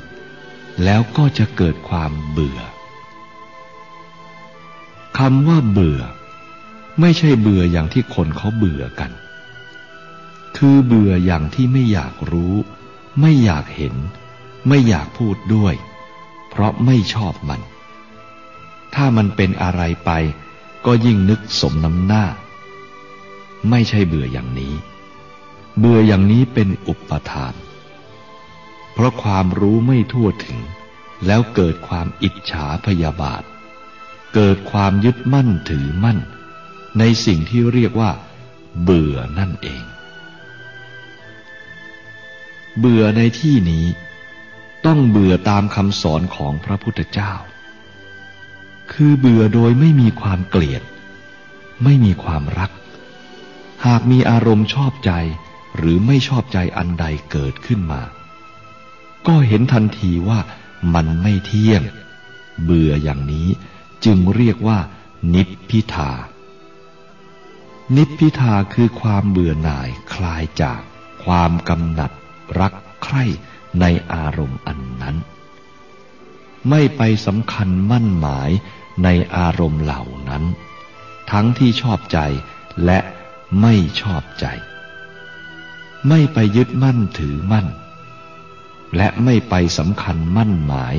แล้วก็จะเกิดความเบื่อคำว่าเบื่อ ไม่ใช่เบื่ออย่างที่คนเขาเบื่อกัน คือเบื่ออย่างที่ไม่อยากรู้ ไม่อยากเห็น ไม่อยากพูดด้วย เพราะไม่ชอบมัน ถ้ามันเป็นอะไรไปก็ยิ่งนึกสมน้ำหน้า ไม่ใช่เบื่ออย่างนี้ เบื่ออย่างนี้เป็นอุปทาน เพราะความรู้ไม่ทั่วถึง แล้วเกิดความอิจฉาพยาบาท เกิดความยึดมั่นถือมั่น ในสิ่งที่เรียกว่า เบื่อนั่นเอง เบื่อในที่นี้ ต้องเบื่อตามคำสอนของพระพุทธเจ้า คือเบื่อโดยไม่มีความเกลียด ไม่มีความรัก หากมีอารมณ์ชอบใจหรือไม่ชอบใจอันใดเกิดขึ้นมา ก็เห็นทันทีว่ามันไม่เที่ยง เบื่ออย่างนี้จึงเรียกว่า นิพพิทา นิพพิทาคือความเบื่อหน่ายคลายจากความกำหนัดรักใคร่ในอารมณ์อันนั้น ไม่ไปสำคัญมั่นหมายในอารมณ์เหล่านั้น ทั้งที่ชอบใจและไม่ชอบใจ ไม่ไปยึดมั่นถือมั่น และไม่ไปสำคัญมั่นหมาย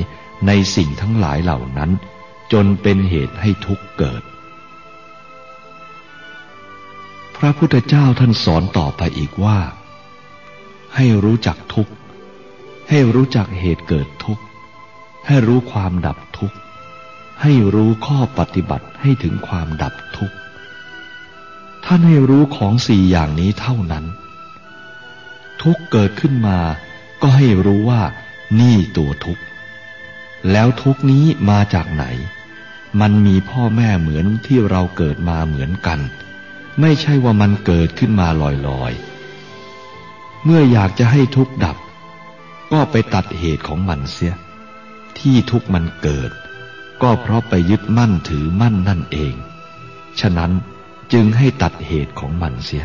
ในสิ่งทั้งหลายเหล่านั้น จนเป็นเหตุให้ทุกข์เกิด พระพุทธเจ้าท่านสอนต่อไปอีกว่า ให้รู้จักทุกข์ ให้รู้จักเหตุเกิดทุกข์ ให้รู้ความดับทุกข์ ให้รู้ข้อปฏิบัติให้ถึงความดับทุกข์ ท่านให้รู้ของสี่อย่างนี้เท่านั้น ทุกเกิดขึ้นมา ก็ให้รู้ว่านี่ตัวทุกข์แล้วทุกนี้มาจากไหน มันมีพ่อแม่เหมือนที่เราเกิดมาเหมือนกัน ไม่ใช่ว่ามันเกิดขึ้นมาลอยๆ เมื่ออยากจะให้ทุกข์ดับ ก็ไปตัดเหตุของมันเสีย ที่ทุกมันเกิด ก็เพราะไปยึดมั่นถือมั่นนั่นเอง ฉะนั้นจึงให้ตัดเหตุของมันเสีย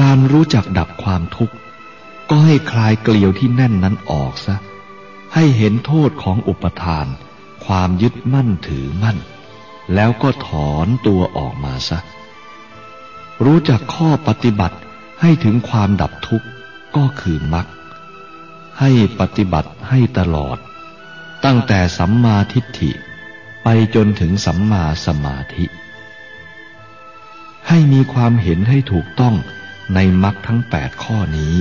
การรู้จักดับความทุกข์ ก็ให้คลายเกลียวที่แน่นนั้นออกซะ ให้เห็นโทษของอุปทาน ความยึดมั่นถือมั่น แล้วก็ถอนตัวออกมาซะ รู้จักข้อปฏิบัติให้ถึงความดับทุกข์ก็คือมรรคให้ปฏิบัติให้ตลอด ตั้งแต่สัมมาทิฏฐิไปจนถึงสัมมาสมาธิ ให้มีความเห็นให้ถูกต้อง ในมรรคทั้งแปดข้อนี้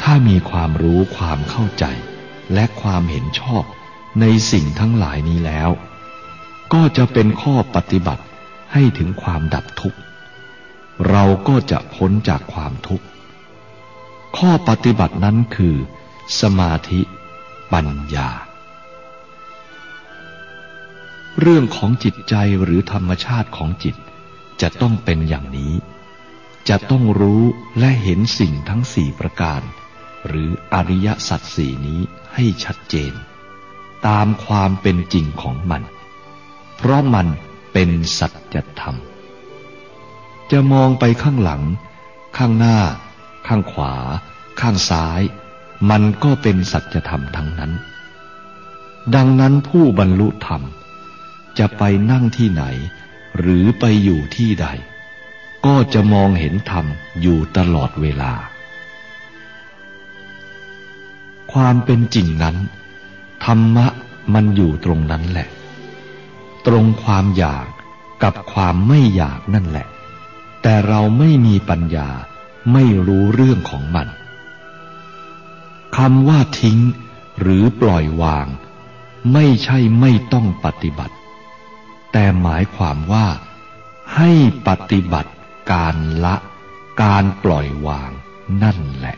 ถ้ามีความรู้ความเข้าใจ และความเห็นชอบในสิ่งทั้งหลายนี้แล้ว ก็จะเป็นข้อปฏิบัติให้ถึงความดับทุกข์ เราก็จะพ้นจากความทุกข์ ข้อปฏิบัตินั้นคือ สมาธิปัญญา เรื่องของจิตใจหรือธรรมชาติของจิตจะต้องเป็นอย่างนี้ จะต้องรู้และเห็นสิ่งทั้งสี่ประการ หรืออริยสัจสี่นี้ให้ชัดเจน ตามความเป็นจริงของมัน เพราะมันเป็นสัจธรรม จะมองไปข้างหลัง ข้างหน้า ข้างขวา ข้างซ้าย มันก็เป็นสัจธรรมทั้งนั้น ดังนั้นผู้บรรลุธรรม จะไปนั่งที่ไหน หรือไปอยู่ที่ใด ก็จะมองเห็นธรรมอยู่ตลอดเวลา ความเป็นจริงนั้น ธรรมะมันอยู่ตรงนั้นแหละ ตรงความอยากกับความไม่อยากนั่นแหละ แต่เราไม่มีปัญญาไม่รู้เรื่องของมันคำว่าทิ้งหรือปล่อยวาง ไม่ใช่ไม่ต้องปฏิบัติ แต่หมายความว่าให้ปฏิบัติ การละ การปล่อยวางนั่นแหละ